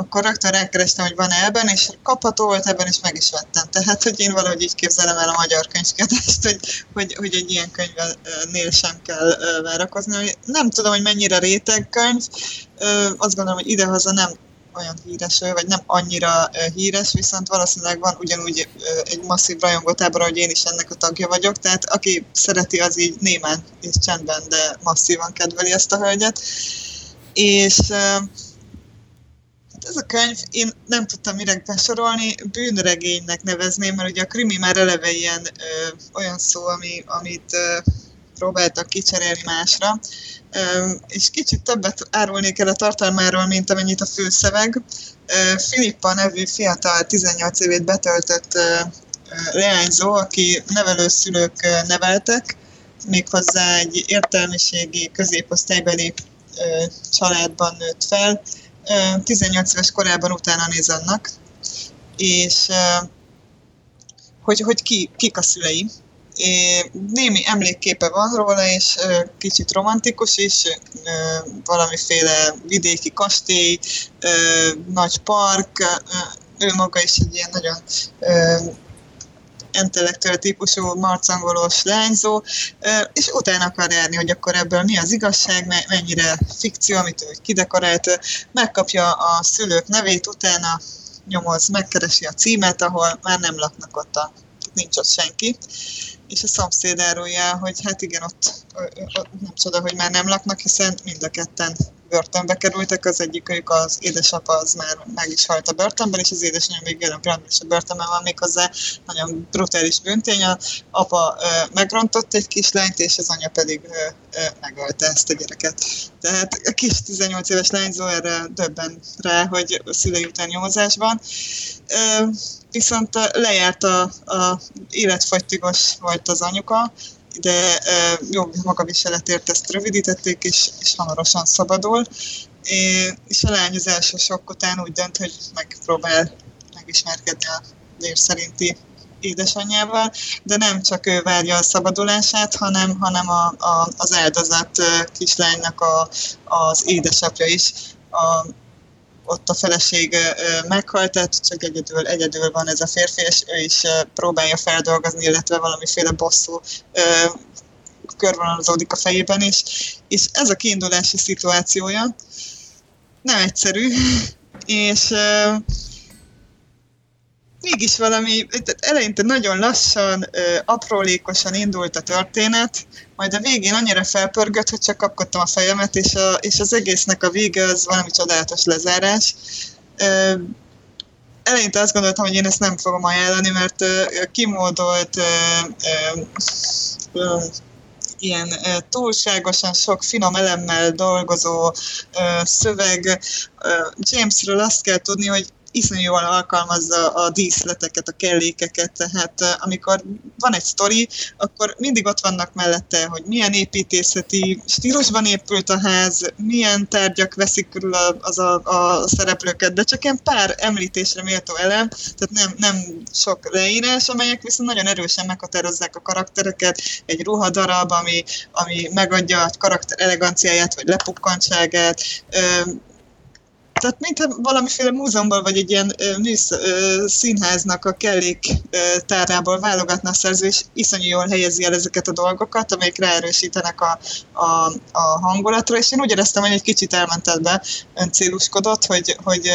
akkor rögtön rákerestem, hogy van-e ebben, és kapható volt ebben, és meg is vettem. Tehát, hogy én valahogy így képzelem el a magyar könyvkedést, hogy, hogy, hogy egy ilyen könyvnél sem kell várakozni. Nem tudom, hogy mennyire réteg könyv, azt gondolom, hogy idehaza nem olyan híres, vagy nem annyira híres, viszont valószínűleg van ugyanúgy egy masszív rajongótábor, hogy én is ennek a tagja vagyok, tehát aki szereti, az így némán és csendben, de masszívan kedveli ezt a hölgyet. És ez a könyv, én nem tudtam mire besorolni, bűnregénynek nevezném, mert ugye a krimi már eleve ilyen ö, olyan szó, ami, amit ö, próbáltak kicserélni másra, ö, és kicsit többet árulnék el a tartalmáról, mint amennyit a főszöveg. Ö, Filippa nevű fiatal 18 évét betöltött ö, leányzó, aki nevelőszülők neveltek, méghozzá egy értelmiségi középosztálybeli családban nőtt fel, 18 éves korában utána néz annak, és hogy, hogy ki, kik a szülei. Némi emlékképe van róla, és kicsit romantikus is, valamiféle vidéki kastély, nagy park, ő maga is egy ilyen nagyon intellektuál típusú marcangolós lányzó, és utána akar járni, hogy akkor ebből mi az igazság, mennyire fikció, amit ő kidekorált, megkapja a szülők nevét, utána nyomoz, megkeresi a címet, ahol már nem laknak ott a nincs ott senki, és a szomszéd árulja, hogy hát igen, ott, ott nem csoda, hogy már nem laknak, hiszen mind a ketten börtönbe kerültek, az egyikük az édesapa az már meg is halt a börtönben, és az édesanyja még jelen pillanatban is a börtönben van, méghozzá nagyon brutális büntény. A apa ö, megrontott egy kislányt, és az anya pedig ö, ö, megölte ezt a gyereket. Tehát a kis 18 éves lányzó erre döbben rá, hogy a szülei után nyomozásban. Ö, viszont lejárt a, a életfogytigos volt az anyuka, de jó magaviseletért ezt rövidítették, és, és hamarosan szabadul. És a lány az első sok után úgy dönt, hogy megpróbál megismerkedni a vér szerinti édesanyjával, de nem csak ő várja a szabadulását, hanem, hanem a, a, az áldozat kislánynak a, az édesapja is. A, ott a feleség meghalt, tehát csak egyedül, egyedül van ez a férfi, és ő is próbálja feldolgozni, illetve valamiféle bosszú körvonalazódik a fejében is. És ez a kiindulási szituációja nem egyszerű, és mégis valami, tehát eleinte nagyon lassan, aprólékosan indult a történet, majd a végén annyira felpörgött, hogy csak kapkodtam a fejemet, és, a, és az egésznek a vége az valami csodálatos lezárás. Eleinte azt gondoltam, hogy én ezt nem fogom ajánlani, mert kimódolt ilyen túlságosan sok finom elemmel dolgozó szöveg. Jamesről azt kell tudni, hogy iszonyú jól alkalmazza a díszleteket, a kellékeket, tehát amikor van egy sztori, akkor mindig ott vannak mellette, hogy milyen építészeti stílusban épült a ház, milyen tárgyak veszik körül a, az a, a szereplőket, de csak ilyen pár említésre méltó elem, tehát nem, nem sok leírás, amelyek viszont nagyon erősen meghatározzák a karaktereket, egy ruhadarab, ami, ami megadja a karakter eleganciáját, vagy lepukkantságát, tehát mintha valamiféle múzeumból, vagy egy ilyen műsz, színháznak a kellék tárából válogatna a szerző, és iszonyú jól helyezi el ezeket a dolgokat, amelyek ráerősítenek a, a, a hangulatra, és én úgy éreztem, hogy egy kicsit elment be, öncéluskodott, hogy, hogy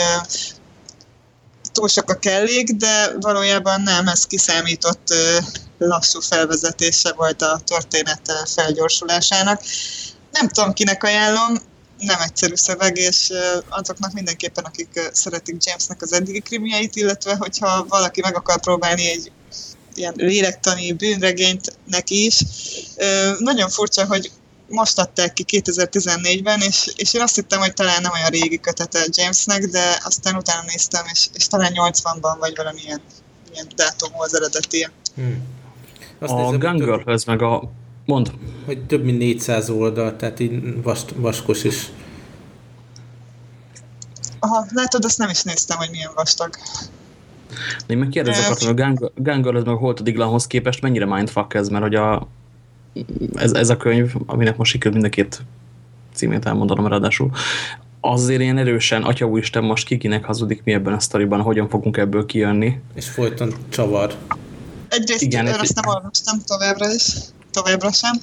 túl sok a kellék, de valójában nem, ez kiszámított lassú felvezetése volt a történet felgyorsulásának. Nem tudom, kinek ajánlom, nem egyszerű szöveg, és azoknak mindenképpen, akik szeretik Jamesnek az eddigi krimieit, illetve hogyha valaki meg akar próbálni egy ilyen lélektani bűnregényt neki is. Nagyon furcsa, hogy most adták ki 2014-ben, és, és én azt hittem, hogy talán nem olyan régi kötete Jamesnek, de aztán utána néztem, és, és talán 80-ban vagy valamilyen ilyen dátum az eredeti. Hmm. Azt a nézem, meg a Mond. Hogy több mint 400 oldal, tehát így vas, vaskos is. Aha, látod, azt nem is néztem, hogy milyen vastag. Én meg kérdezek, hogy a Gang, Gang ez meg Holt Diglanhoz képest mennyire mindfuck ez, mert hogy a, ez, ez a könyv, aminek most sikerült mind a két címét elmondanom ráadásul, azért ilyen erősen, Atya Úristen, most kikinek hazudik mi ebben a sztoriban, hogyan fogunk ebből kijönni. És folyton csavar. Egyrészt Igen, ezt nem olvastam továbbra is továbbra sem.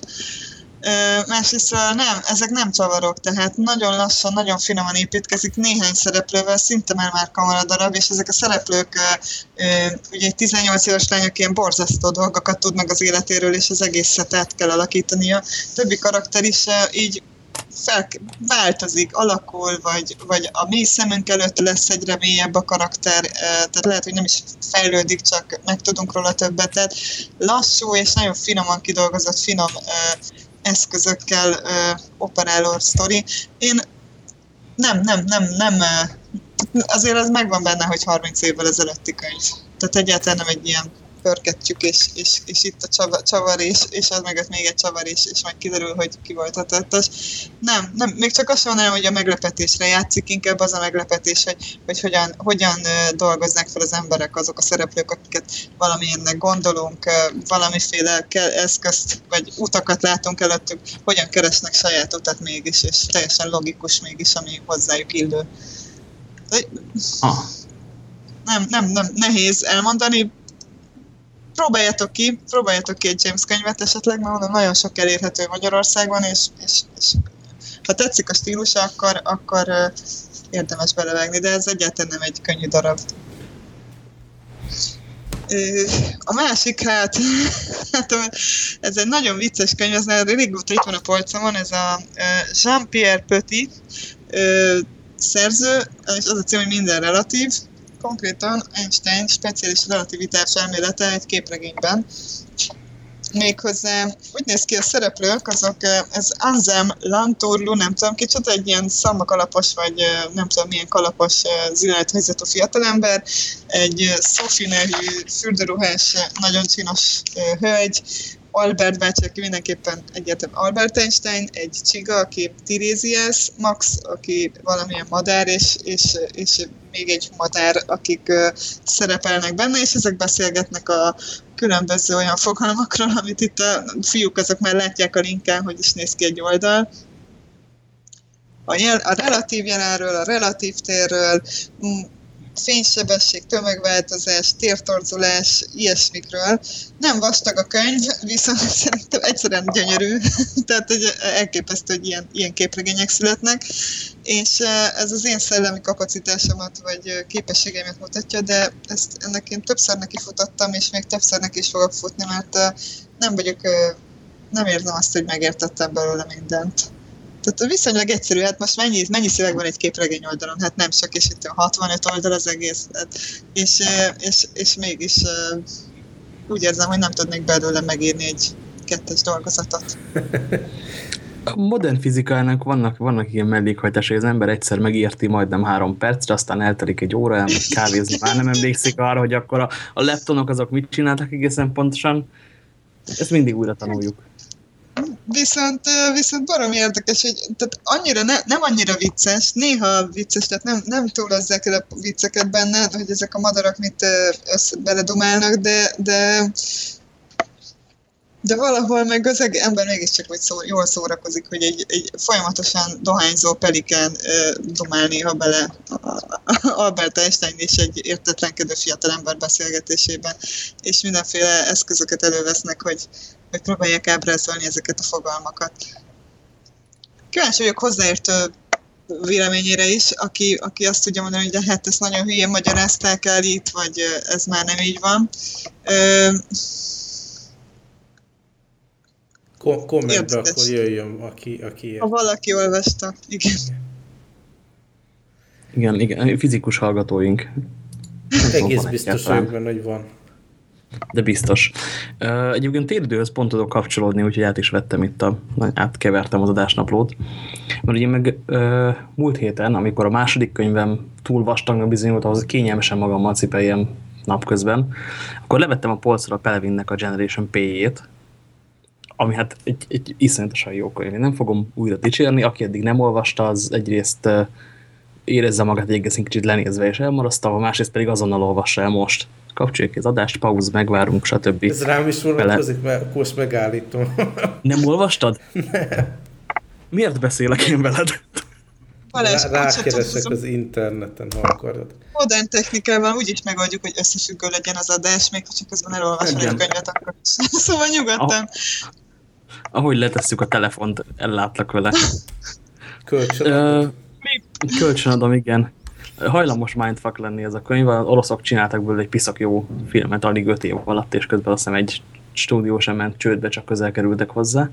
Másrészt nem, ezek nem csavarok, tehát nagyon lassan, nagyon finoman építkezik, néhány szereplővel szinte már már kamaradarab, és ezek a szereplők, ugye egy 18 éves lányok ilyen borzasztó dolgokat tudnak az életéről, és az egészet át kell alakítania. Többi karakter is így fel, változik, alakul, vagy, vagy a mi szemünk előtt lesz egyre mélyebb a karakter, tehát lehet, hogy nem is fejlődik, csak megtudunk róla többet. Tehát lassú és nagyon finoman kidolgozott, finom eszközökkel operáló sztori. Én nem, nem, nem, nem, azért az megvan benne, hogy 30 évvel ezelőtti könyv. Tehát egyáltalán nem egy ilyen pörgetjük, és, és, és itt a csavar, csavar és, és az mögött még egy csavar, és, és majd kiderül, hogy ki volt a tettes. Nem, nem, még csak azt mondanám, hogy a meglepetésre játszik, inkább az a meglepetés, hogy, hogy hogyan, hogyan dolgoznak fel az emberek, azok a szereplők, akiket valamilyennek gondolunk, valamiféle eszközt, vagy utakat látunk előttük, hogyan keresnek saját utat mégis, és teljesen logikus mégis, ami hozzájuk illő. Ah. Nem, nem, nem, nehéz elmondani, próbáljátok ki, próbáljátok ki egy James könyvet esetleg, mert mondom, nagyon sok elérhető Magyarországon, és, és, és ha tetszik a stílusa, akkor, akkor érdemes belevágni, de ez egyáltalán nem egy könnyű darab. A másik, hát, hát ez egy nagyon vicces könyv, ez régóta itt van a polcomon, ez a Jean-Pierre Petit szerző, és az a cím, hogy minden relatív, konkrétan Einstein speciális relativitás elmélete egy képregényben. Méghozzá úgy néz ki a szereplők, azok ez Anzem Lanturlu, nem tudom kicsit, egy ilyen szalmakalapos, vagy nem tudom milyen kalapos zilállt helyzetű fiatalember, egy Sophie nevű fürdőruhás, nagyon csinos hölgy, Albert bácsi, aki mindenképpen egyetem Albert Einstein, egy csiga, aki Tiresias, Max, aki valamilyen madár, és, és, és még egy madár, akik szerepelnek benne, és ezek beszélgetnek a különböző olyan fogalmakról, amit itt a fiúk azok már látják a linken, hogy is néz ki egy oldal. A, jel, a relatív jelenről, a relatív térről, fénysebesség, tömegváltozás, tértorzulás, ilyesmikről. Nem vastag a könyv, viszont szerintem egyszerűen gyönyörű, tehát hogy elképesztő, hogy ilyen, ilyen képregények születnek, és ez az én szellemi kapacitásomat vagy képességeimet mutatja, de ezt, ennek én többször neki és még többször neki is fogok futni, mert nem vagyok, nem érzem azt, hogy megértettem belőle mindent. Tehát viszonylag egyszerű, hát most mennyi, mennyi szöveg van egy képregény oldalon? Hát nem csak, és itt 65 oldal az egész. Hát, és, és, és mégis úgy érzem, hogy nem tudnék belőle megírni egy kettes dolgozatot. A modern fizikának vannak, vannak ilyen mellékhajtásai, az ember egyszer megérti majdnem három percre, aztán eltelik egy óra, elmegy kávézni, már nem emlékszik arra, hogy akkor a, a leptonok azok mit csináltak egészen pontosan. Ezt mindig újra tanuljuk. Viszont, viszont barom érdekes, hogy tehát annyira ne, nem annyira vicces, néha vicces, tehát nem, nem túlozzák el a vicceket benne, hogy ezek a madarak mit össze beledumálnak, de, de de valahol meg az ember mégiscsak hogy szó, jól szórakozik, hogy egy, egy folyamatosan dohányzó pelikán e, dumál néha bele Albert Einstein és egy értetlenkedő fiatalember beszélgetésében, és mindenféle eszközöket elővesznek, hogy, hogy próbálják ábrázolni ezeket a fogalmakat. Kíváncsi vagyok hozzáértő véleményére is, aki, aki azt tudja mondani, hogy hát ezt nagyon hülyén magyarázták el itt, vagy ez már nem így van. Ö, kommentbe akkor jöjjön, aki, aki Ha valaki olvasta, igen. Igen, igen, fizikus hallgatóink. Egész biztos vagyok benne, hogy van. De biztos. Uh, egyébként téridőhöz pont tudok kapcsolódni, úgyhogy át is vettem itt a, átkevertem az adásnaplót. Mert ugye meg múlt héten, amikor a második könyvem túl vastagnak bizonyult, ahhoz kényelmesen magammal cipeljem napközben, akkor levettem a polcra a Pelevinnek a Generation P-jét, ami hát egy, egy iszonyatosan jó könyv. Nem fogom újra dicsérni, aki eddig nem olvasta, az egyrészt érezze magát egy egészen kicsit lenézve és elmarasztalva, másrészt pedig azonnal olvassa el most. Kapcsoljuk az adást, pauz, megvárunk, stb. Ez rám is vonatkozik, mert akkor most megállítom. Nem olvastad? Nem. Miért beszélek én veled? Balázs, rákeresek az interneten, ha akarod. Modern technikával úgyis megoldjuk, hogy összefüggő legyen az adás, még ha csak közben elolvasom egy könyvet, akkor Szóval nyugodtan. Ahogy letesszük a telefont, ellátlak vele. Kölcsönadom. Kölcsönadom, igen. Hajlamos mindfuck lenni ez a könyv. Az oroszok csináltak belőle egy piszak jó filmet alig 5 év alatt, és közben azt hiszem egy stúdió sem ment csődbe, csak közel kerültek hozzá.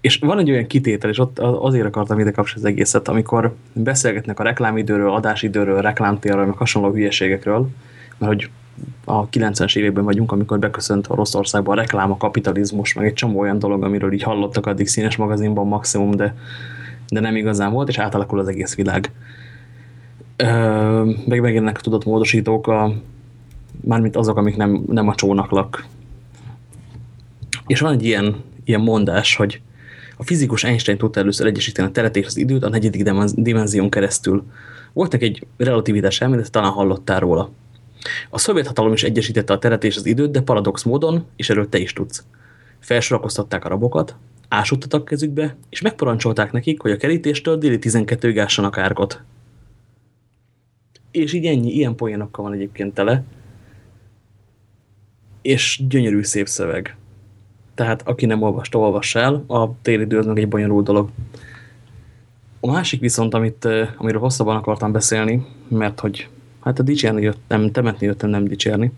És van egy olyan kitétel, és ott azért akartam ide kapcsolni az egészet, amikor beszélgetnek a reklámidőről, adásidőről, reklámtérről, meg hasonló hülyeségekről, mert hogy a 90-es években vagyunk, amikor beköszönt Oroszországban a reklám, a kapitalizmus, meg egy csomó olyan dolog, amiről így hallottak addig színes magazinban maximum, de, de nem igazán volt, és átalakul az egész világ. Meg megjelennek a tudott módosítók, a, mármint azok, amik nem, nem a csónaklak. És van egy ilyen, ilyen mondás, hogy a fizikus Einstein tudta először egyesíteni a teret és az időt a negyedik dimenzión keresztül. Volt egy relativitás elmélet, talán hallottál róla. A szovjet hatalom is egyesítette a teret és az időt, de paradox módon, és erről te is tudsz. Felsorakoztatták a rabokat, ásuttattak kezükbe, és megparancsolták nekik, hogy a kerítéstől déli 12-ig ássanak árkot. És így ennyi, ilyen poénokkal van egyébként tele. És gyönyörű szép szöveg. Tehát aki nem olvasta, olvass el. A téridő az meg egy bonyolult dolog. A másik viszont, amit, amiről hosszabban akartam beszélni, mert hogy hát a dicsérni jöttem, temetni jöttem, nem dicsérni,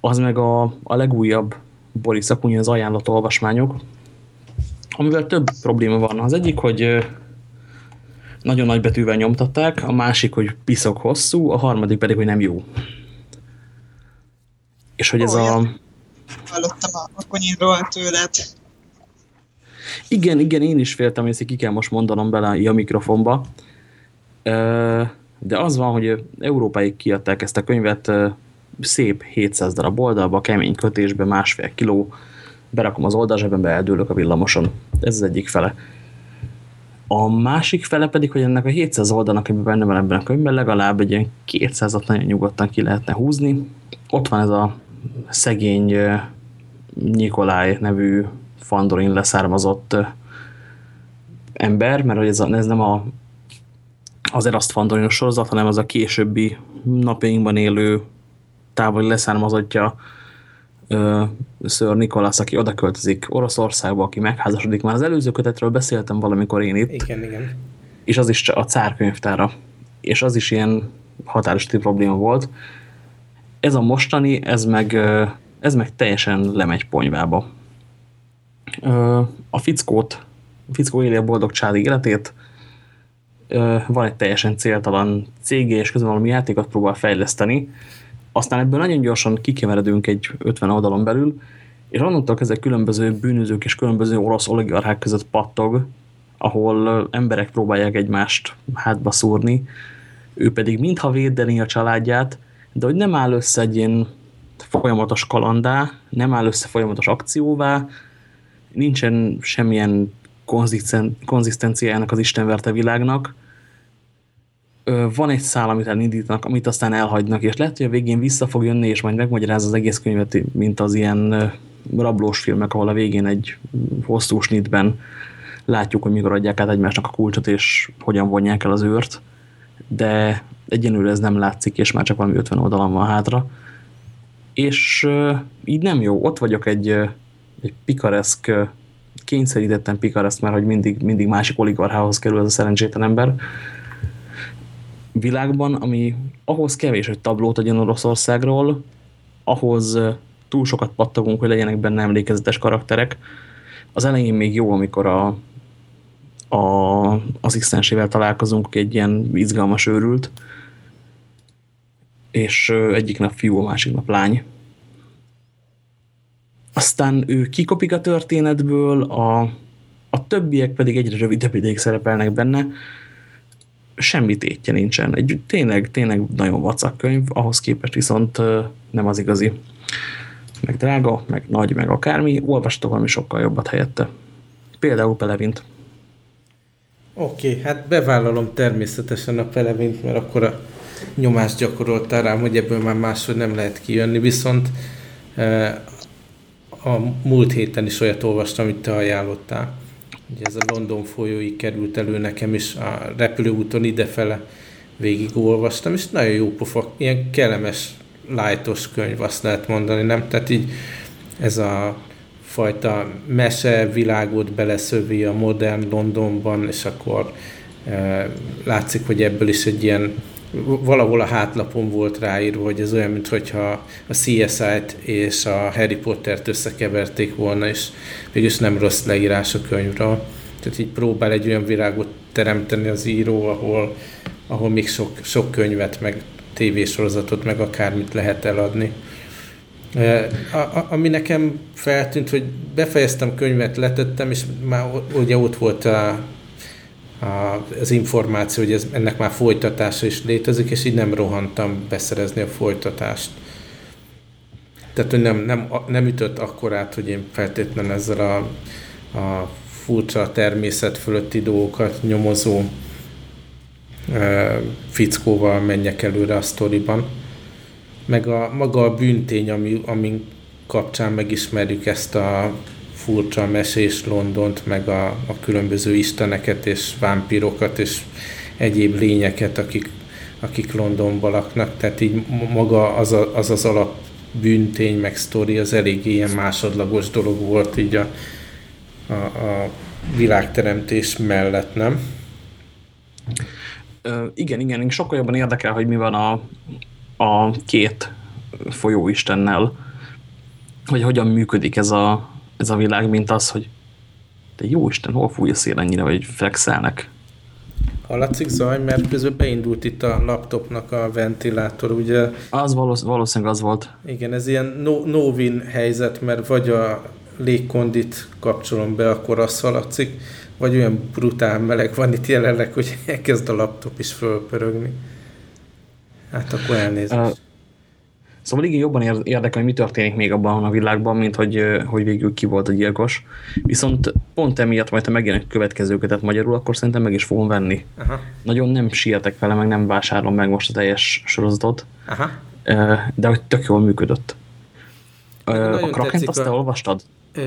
az meg a, a legújabb Boris Akunya az ajánlott olvasmányok, amivel több probléma van. Az egyik, hogy nagyon nagy betűvel nyomtatták, a másik, hogy piszok hosszú, a harmadik pedig, hogy nem jó. És hogy ez oh, a hallottam a, konyinról tőled. Igen, igen, én is féltem, hogy ezt ki kell most mondanom bele a mikrofonba. De az van, hogy európai kiadták ezt a könyvet szép 700 darab oldalba, kemény kötésbe, másfél kiló, berakom az oldalzsebembe, eldőlök a villamoson. Ez az egyik fele. A másik fele pedig, hogy ennek a 700 oldalnak, ami benne van ebben a könyvben, legalább egy ilyen 200-at nagyon nyugodtan ki lehetne húzni. Ott van ez a szegény Nikolaj nevű Fandorin leszármazott ember, mert hogy ez, a, ez nem a, az Erast Fandorinos sorozat, hanem az a későbbi napjainkban élő távoli leszármazottja Sir Nicholas, aki oda költözik Oroszországba, aki megházasodik. Már az előző kötetről beszéltem valamikor én itt. Igen, igen. És az is a cárkönyvtára. És az is ilyen határos probléma volt. Ez a mostani, ez meg, ez meg teljesen lemegy ponyvába. A fickót, a fickó éli a boldog csádi életét, van egy teljesen céltalan cégé, és közben valami játékot próbál fejleszteni, aztán ebből nagyon gyorsan kikeveredünk egy 50 oldalon belül, és onnantól kezdve különböző bűnözők és különböző orosz oligarchák között pattog, ahol emberek próbálják egymást hátba szúrni, ő pedig mintha védeni a családját, de hogy nem áll össze egy ilyen folyamatos kalandá, nem áll össze folyamatos akcióvá, nincsen semmilyen konzisztenciájának az istenverte világnak, van egy szál, amit elindítanak, amit aztán elhagynak, és lehet, hogy a végén vissza fog jönni, és majd megmagyaráz az egész könyvet, mint az ilyen rablós filmek, ahol a végén egy hosszú snitben látjuk, hogy mikor adják át egymásnak a kulcsot, és hogyan vonják el az őrt, de egyenlőre ez nem látszik, és már csak valami 50 oldalam van hátra. És így nem jó. Ott vagyok egy, egy pikareszk, kényszerítettem pikareszk, mert hogy mindig, mindig másik oligarchához kerül ez a szerencsétlen ember, világban, ami ahhoz kevés, hogy tablót adjon Oroszországról, ahhoz túl sokat pattogunk, hogy legyenek benne emlékezetes karakterek. Az elején még jó, amikor a, a asszisztensével találkozunk, egy ilyen izgalmas őrült, és egyik nap fiú, a másik nap lány. Aztán ő kikopik a történetből, a, a többiek pedig egyre rövidebb ideig szerepelnek benne, semmi tétje nincsen. Egy tényleg, tényleg nagyon vacak könyv, ahhoz képest viszont nem az igazi. Meg drága, meg nagy, meg akármi. Olvastok valami sokkal jobbat helyette. Például Pelevint. Oké, okay, hát bevállalom természetesen a Pelevint, mert akkor a nyomást gyakoroltál rám, hogy ebből már máshogy nem lehet kijönni, viszont a múlt héten is olyat olvastam, amit te ajánlottál Ugye ez a London folyói került elő nekem is a repülőúton idefele végigolvastam, és nagyon jó pofa, ilyen kellemes, lájtos könyv, azt lehet mondani, nem? Tehát így ez a fajta mese világot beleszövi a modern Londonban, és akkor e, látszik, hogy ebből is egy ilyen valahol a hátlapon volt ráírva, hogy ez olyan, mintha a CSI-t és a Harry Pottert összekeverték volna, és mégis nem rossz leírás a könyvről. Tehát így próbál egy olyan világot teremteni az író, ahol, ahol még sok, sok könyvet, meg tévésorozatot, meg akármit lehet eladni. E, a, a, ami nekem feltűnt, hogy befejeztem könyvet, letettem, és már ugye ott volt a, az információ, hogy ez, ennek már folytatása is létezik, és így nem rohantam beszerezni a folytatást. Tehát, hogy nem, nem, nem ütött akkorát, hogy én feltétlenül ezzel a, a furcsa természet fölötti dolgokat nyomozó e, fickóval menjek előre a sztoriban. Meg a maga a bűntény, ami, amin kapcsán megismerjük ezt a furcsa mesés Londont, meg a, a különböző isteneket és vámpirokat és egyéb lényeket, akik, akik Londonban laknak. Tehát így maga az a, az, az alap bűntény, meg sztori, az elég ilyen másodlagos dolog volt így a, a, a világteremtés mellett, nem? Ö, igen, igen, sokkal jobban érdekel, hogy mi van a, a két folyóistennel, hogy hogyan működik ez a, ez a világ, mint az, hogy de jó Isten, hol fúj a szél ennyire, vagy flexelnek? Hallatszik zaj, mert közben beindult itt a laptopnak a ventilátor, ugye? Az valószínűleg az volt. Igen, ez ilyen no-win no helyzet, mert vagy a légkondit kapcsolom be, akkor az hallatszik, vagy olyan brutál meleg van itt jelenleg, hogy elkezd a laptop is fölpörögni. Hát akkor elnézést. Uh, Szóval igen, jobban érdekel, hogy mi történik még abban a világban, mint hogy, hogy végül ki volt a gyilkos. Viszont pont emiatt majd, ha megjelenik következő kötet magyarul, akkor szerintem meg is fogom venni. Aha. Nagyon nem sietek vele, meg nem vásárolom meg most a teljes sorozatot. Aha. De hogy tök jól működött. Nagyon a Krakent azt te olvastad?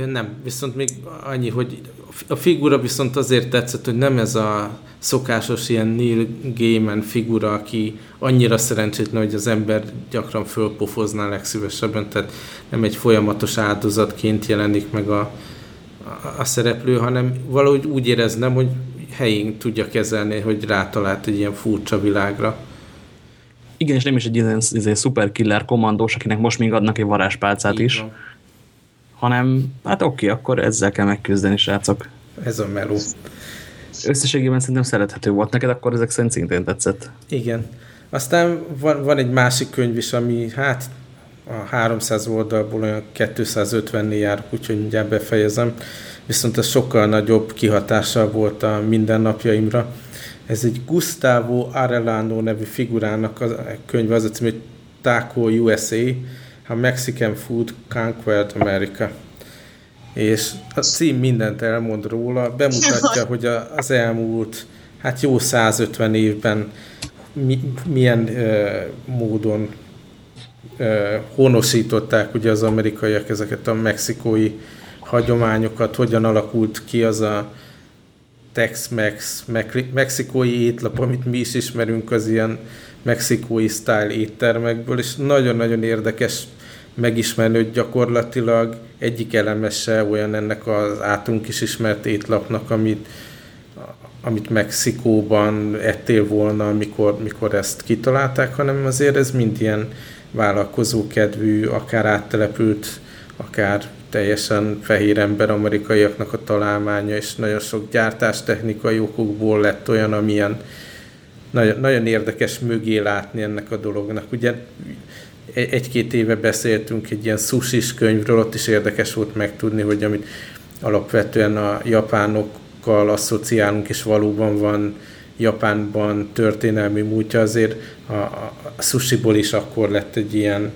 Nem, viszont még annyi, hogy a figura viszont azért tetszett, hogy nem ez a szokásos ilyen Neil Gaiman figura, aki annyira szerencsétlen, hogy az ember gyakran fölpofozná legszívesebben, tehát nem egy folyamatos áldozatként jelenik meg a, a, a szereplő, hanem valahogy úgy éreznem, hogy helyén tudja kezelni, hogy rátalált egy ilyen furcsa világra. Igen, és nem is egy ilyen, ilyen szuperkiller kommandós, akinek most még adnak egy varázspálcát is, van. hanem hát oké, akkor ezzel kell megküzdeni, srácok. Ez a meló. Összességében szerintem szerethető volt neked, akkor ezek szerint szintén tetszett. Igen. Aztán van, van egy másik könyv is, ami hát a 300 oldalból olyan 250-nél jár, úgyhogy mindjárt befejezem. Viszont ez sokkal nagyobb kihatással volt a mindennapjaimra. Ez egy Gustavo Arellano nevű figurának a könyv, az a cím, Taco USA, a Mexican Food Conquered America. És a cím mindent elmond róla, bemutatja, hogy az elmúlt hát jó 150 évben mi, milyen uh, módon uh, honosították ugye az amerikaiak ezeket a mexikói hagyományokat, hogyan alakult ki az a Tex-Mex mexikói étlap, amit mi is ismerünk az ilyen mexikói style éttermekből, és nagyon-nagyon érdekes megismerni, hogy gyakorlatilag egyik elemese olyan ennek az általunk is ismert étlapnak, amit, amit Mexikóban ettél volna, amikor, mikor ezt kitalálták, hanem azért ez mind ilyen vállalkozókedvű, akár áttelepült, akár teljesen fehér ember amerikaiaknak a találmánya, és nagyon sok gyártástechnikai okokból lett olyan, amilyen nagyon, nagyon érdekes mögé látni ennek a dolognak. Ugye egy-két éve beszéltünk egy ilyen sushis könyvről, ott is érdekes volt megtudni, hogy amit alapvetően a japánokkal asszociálunk, és valóban van Japánban történelmi múltja, azért a, a, sushiból is akkor lett egy ilyen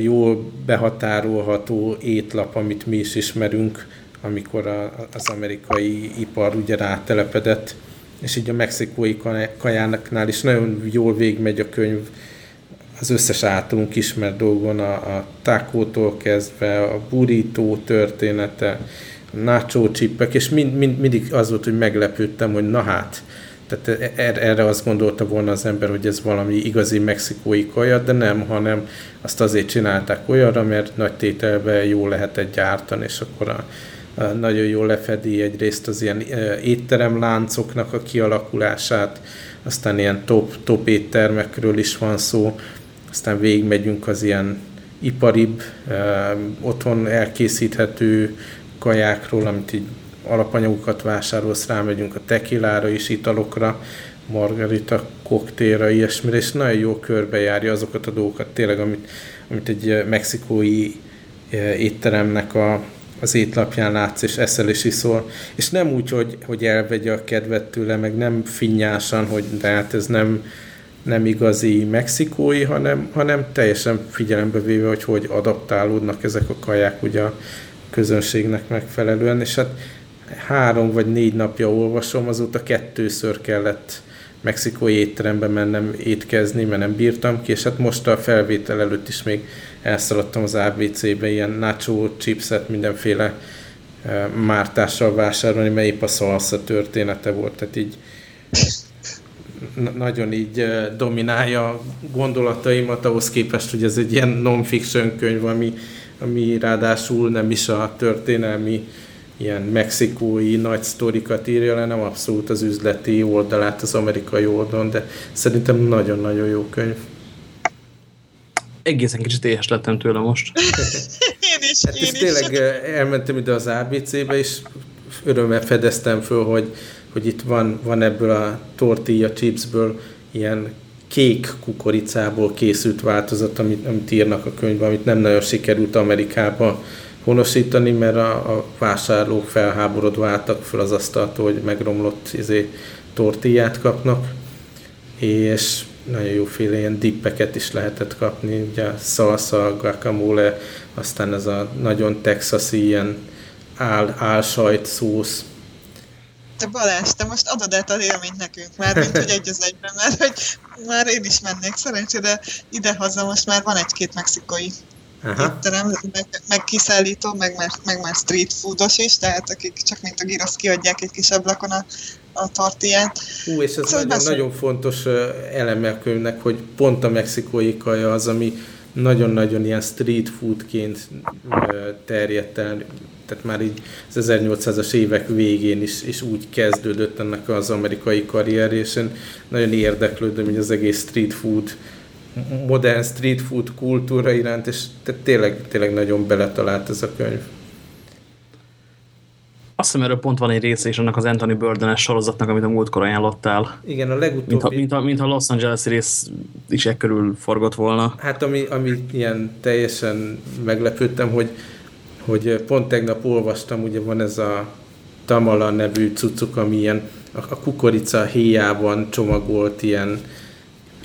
jól behatárolható étlap, amit mi is ismerünk, amikor a, az amerikai ipar ugye rátelepedett, és így a mexikói kajánknál is nagyon jól végigmegy a könyv az összes általunk ismert dolgon, a, a tákótól kezdve, a burító története, nacho csippek, és mind, mind, mindig az volt, hogy meglepődtem, hogy na hát, tehát e, er, erre azt gondolta volna az ember, hogy ez valami igazi mexikói kaja, de nem, hanem azt azért csinálták olyanra, mert nagy tételben jó lehetett gyártani, és akkor a, a nagyon jól lefedi egyrészt az ilyen e, étteremláncoknak a kialakulását, aztán ilyen top, top éttermekről is van szó, aztán végigmegyünk az ilyen iparibb, e, otthon elkészíthető kajákról, amit így alapanyagokat vásárolsz, rámegyünk a tekilára és italokra, margarita koktélra, ilyesmire, és nagyon jó körbejárja azokat a dolgokat, tényleg, amit, amit egy mexikói étteremnek a, az étlapján látsz, és eszel és iszol, és nem úgy, hogy, hogy elvegye a kedvet tőle, meg nem finnyásan, hogy de hát ez nem, nem igazi mexikói, hanem, hanem teljesen figyelembe véve, hogy hogy adaptálódnak ezek a kaják ugye a közönségnek megfelelően, és hát három vagy négy napja olvasom, azóta kettőször kellett mexikói étterembe mennem étkezni, mert nem bírtam ki, és hát most a felvétel előtt is még elszaladtam az ABC-be ilyen nacho chipset, mindenféle uh, mártással vásárolni, mert épp a szalsza története volt, tehát így nagyon így dominálja gondolataimat ahhoz képest, hogy ez egy ilyen non-fiction könyv, ami, ami ráadásul nem is a történelmi ilyen mexikói nagy sztorikat írja le, nem abszolút az üzleti oldalát az amerikai oldalon, de szerintem nagyon-nagyon jó könyv. Egészen kicsit éhes lettem tőle most. én is, hát én is. tényleg elmentem ide az ABC-be, és örömmel fedeztem föl, hogy, hogy itt van, van ebből a tortilla chipsből ilyen kék kukoricából készült változat, amit, amit írnak a könyvben, amit nem nagyon sikerült Amerikába honosítani, mert a, a vásárlók felháborodva álltak fel az asztalt, hogy megromlott izé, tortillát kapnak, és nagyon jóféle ilyen dippeket is lehetett kapni, ugye salsa, guacamole, aztán ez a nagyon texasi ilyen áll, álsajt szósz. Te Balázs, te most adod át az élményt nekünk már, mint hogy egy az egyben, mert hogy már én is mennék szerencsére ide-haza most már van egy-két mexikói Aha. étterem, meg, meg kiszállító, meg már, meg már street foodos is, tehát akik csak mint a girosz kiadják egy kis ablakon a, a tortillát. Hú, és ez szóval nagyon, nagyon fontos eleme a könyvnek, hogy pont a mexikói kaja az, ami nagyon-nagyon ilyen street foodként terjedt el, tehát már így az 1800-as évek végén is, is úgy kezdődött ennek az amerikai karrier, és én nagyon érdeklődöm hogy az egész street food, modern street food kultúra iránt, és tényleg, tényleg nagyon beletalált ez a könyv. Azt hiszem, erről pont van egy része is annak az Anthony burden sorozatnak, amit a múltkor ajánlottál. Igen, a legutóbbi... Mint ha, mint a, mint a Los Angeles rész is ekkörül forgott volna. Hát ami, ami ilyen teljesen meglepődtem, hogy, hogy pont tegnap olvastam, ugye van ez a Tamala nevű cuccuk, ami ilyen a, a kukorica héjában csomagolt ilyen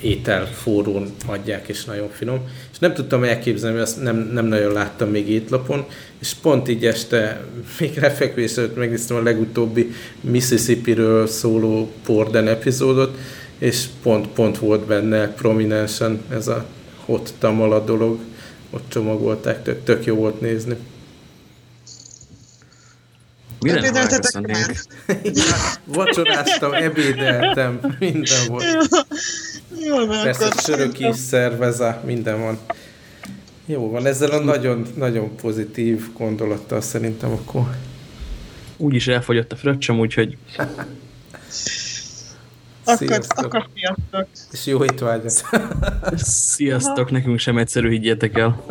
étel forrón adják, és nagyon finom. És nem tudtam elképzelni, azt nem, nem nagyon láttam még étlapon, és pont így este, még lefekvés előtt megnéztem a legutóbbi Mississippi-ről szóló Porden epizódot, és pont, pont volt benne prominensen ez a hot tamala dolog, ott csomagolták, tök, tök jó volt nézni. Mi ha Vacsoráztam, ebédeltem, minden volt. Persze sörök is, szerveza, minden van. Jó van, ezzel a nagyon, nagyon pozitív gondolattal szerintem akkor. Úgyis elfogyott a fröccsöm, úgyhogy... akkor, akkor sziasztok. És jó étvágyat. Sziasztok, nekünk sem egyszerű, higgyétek el.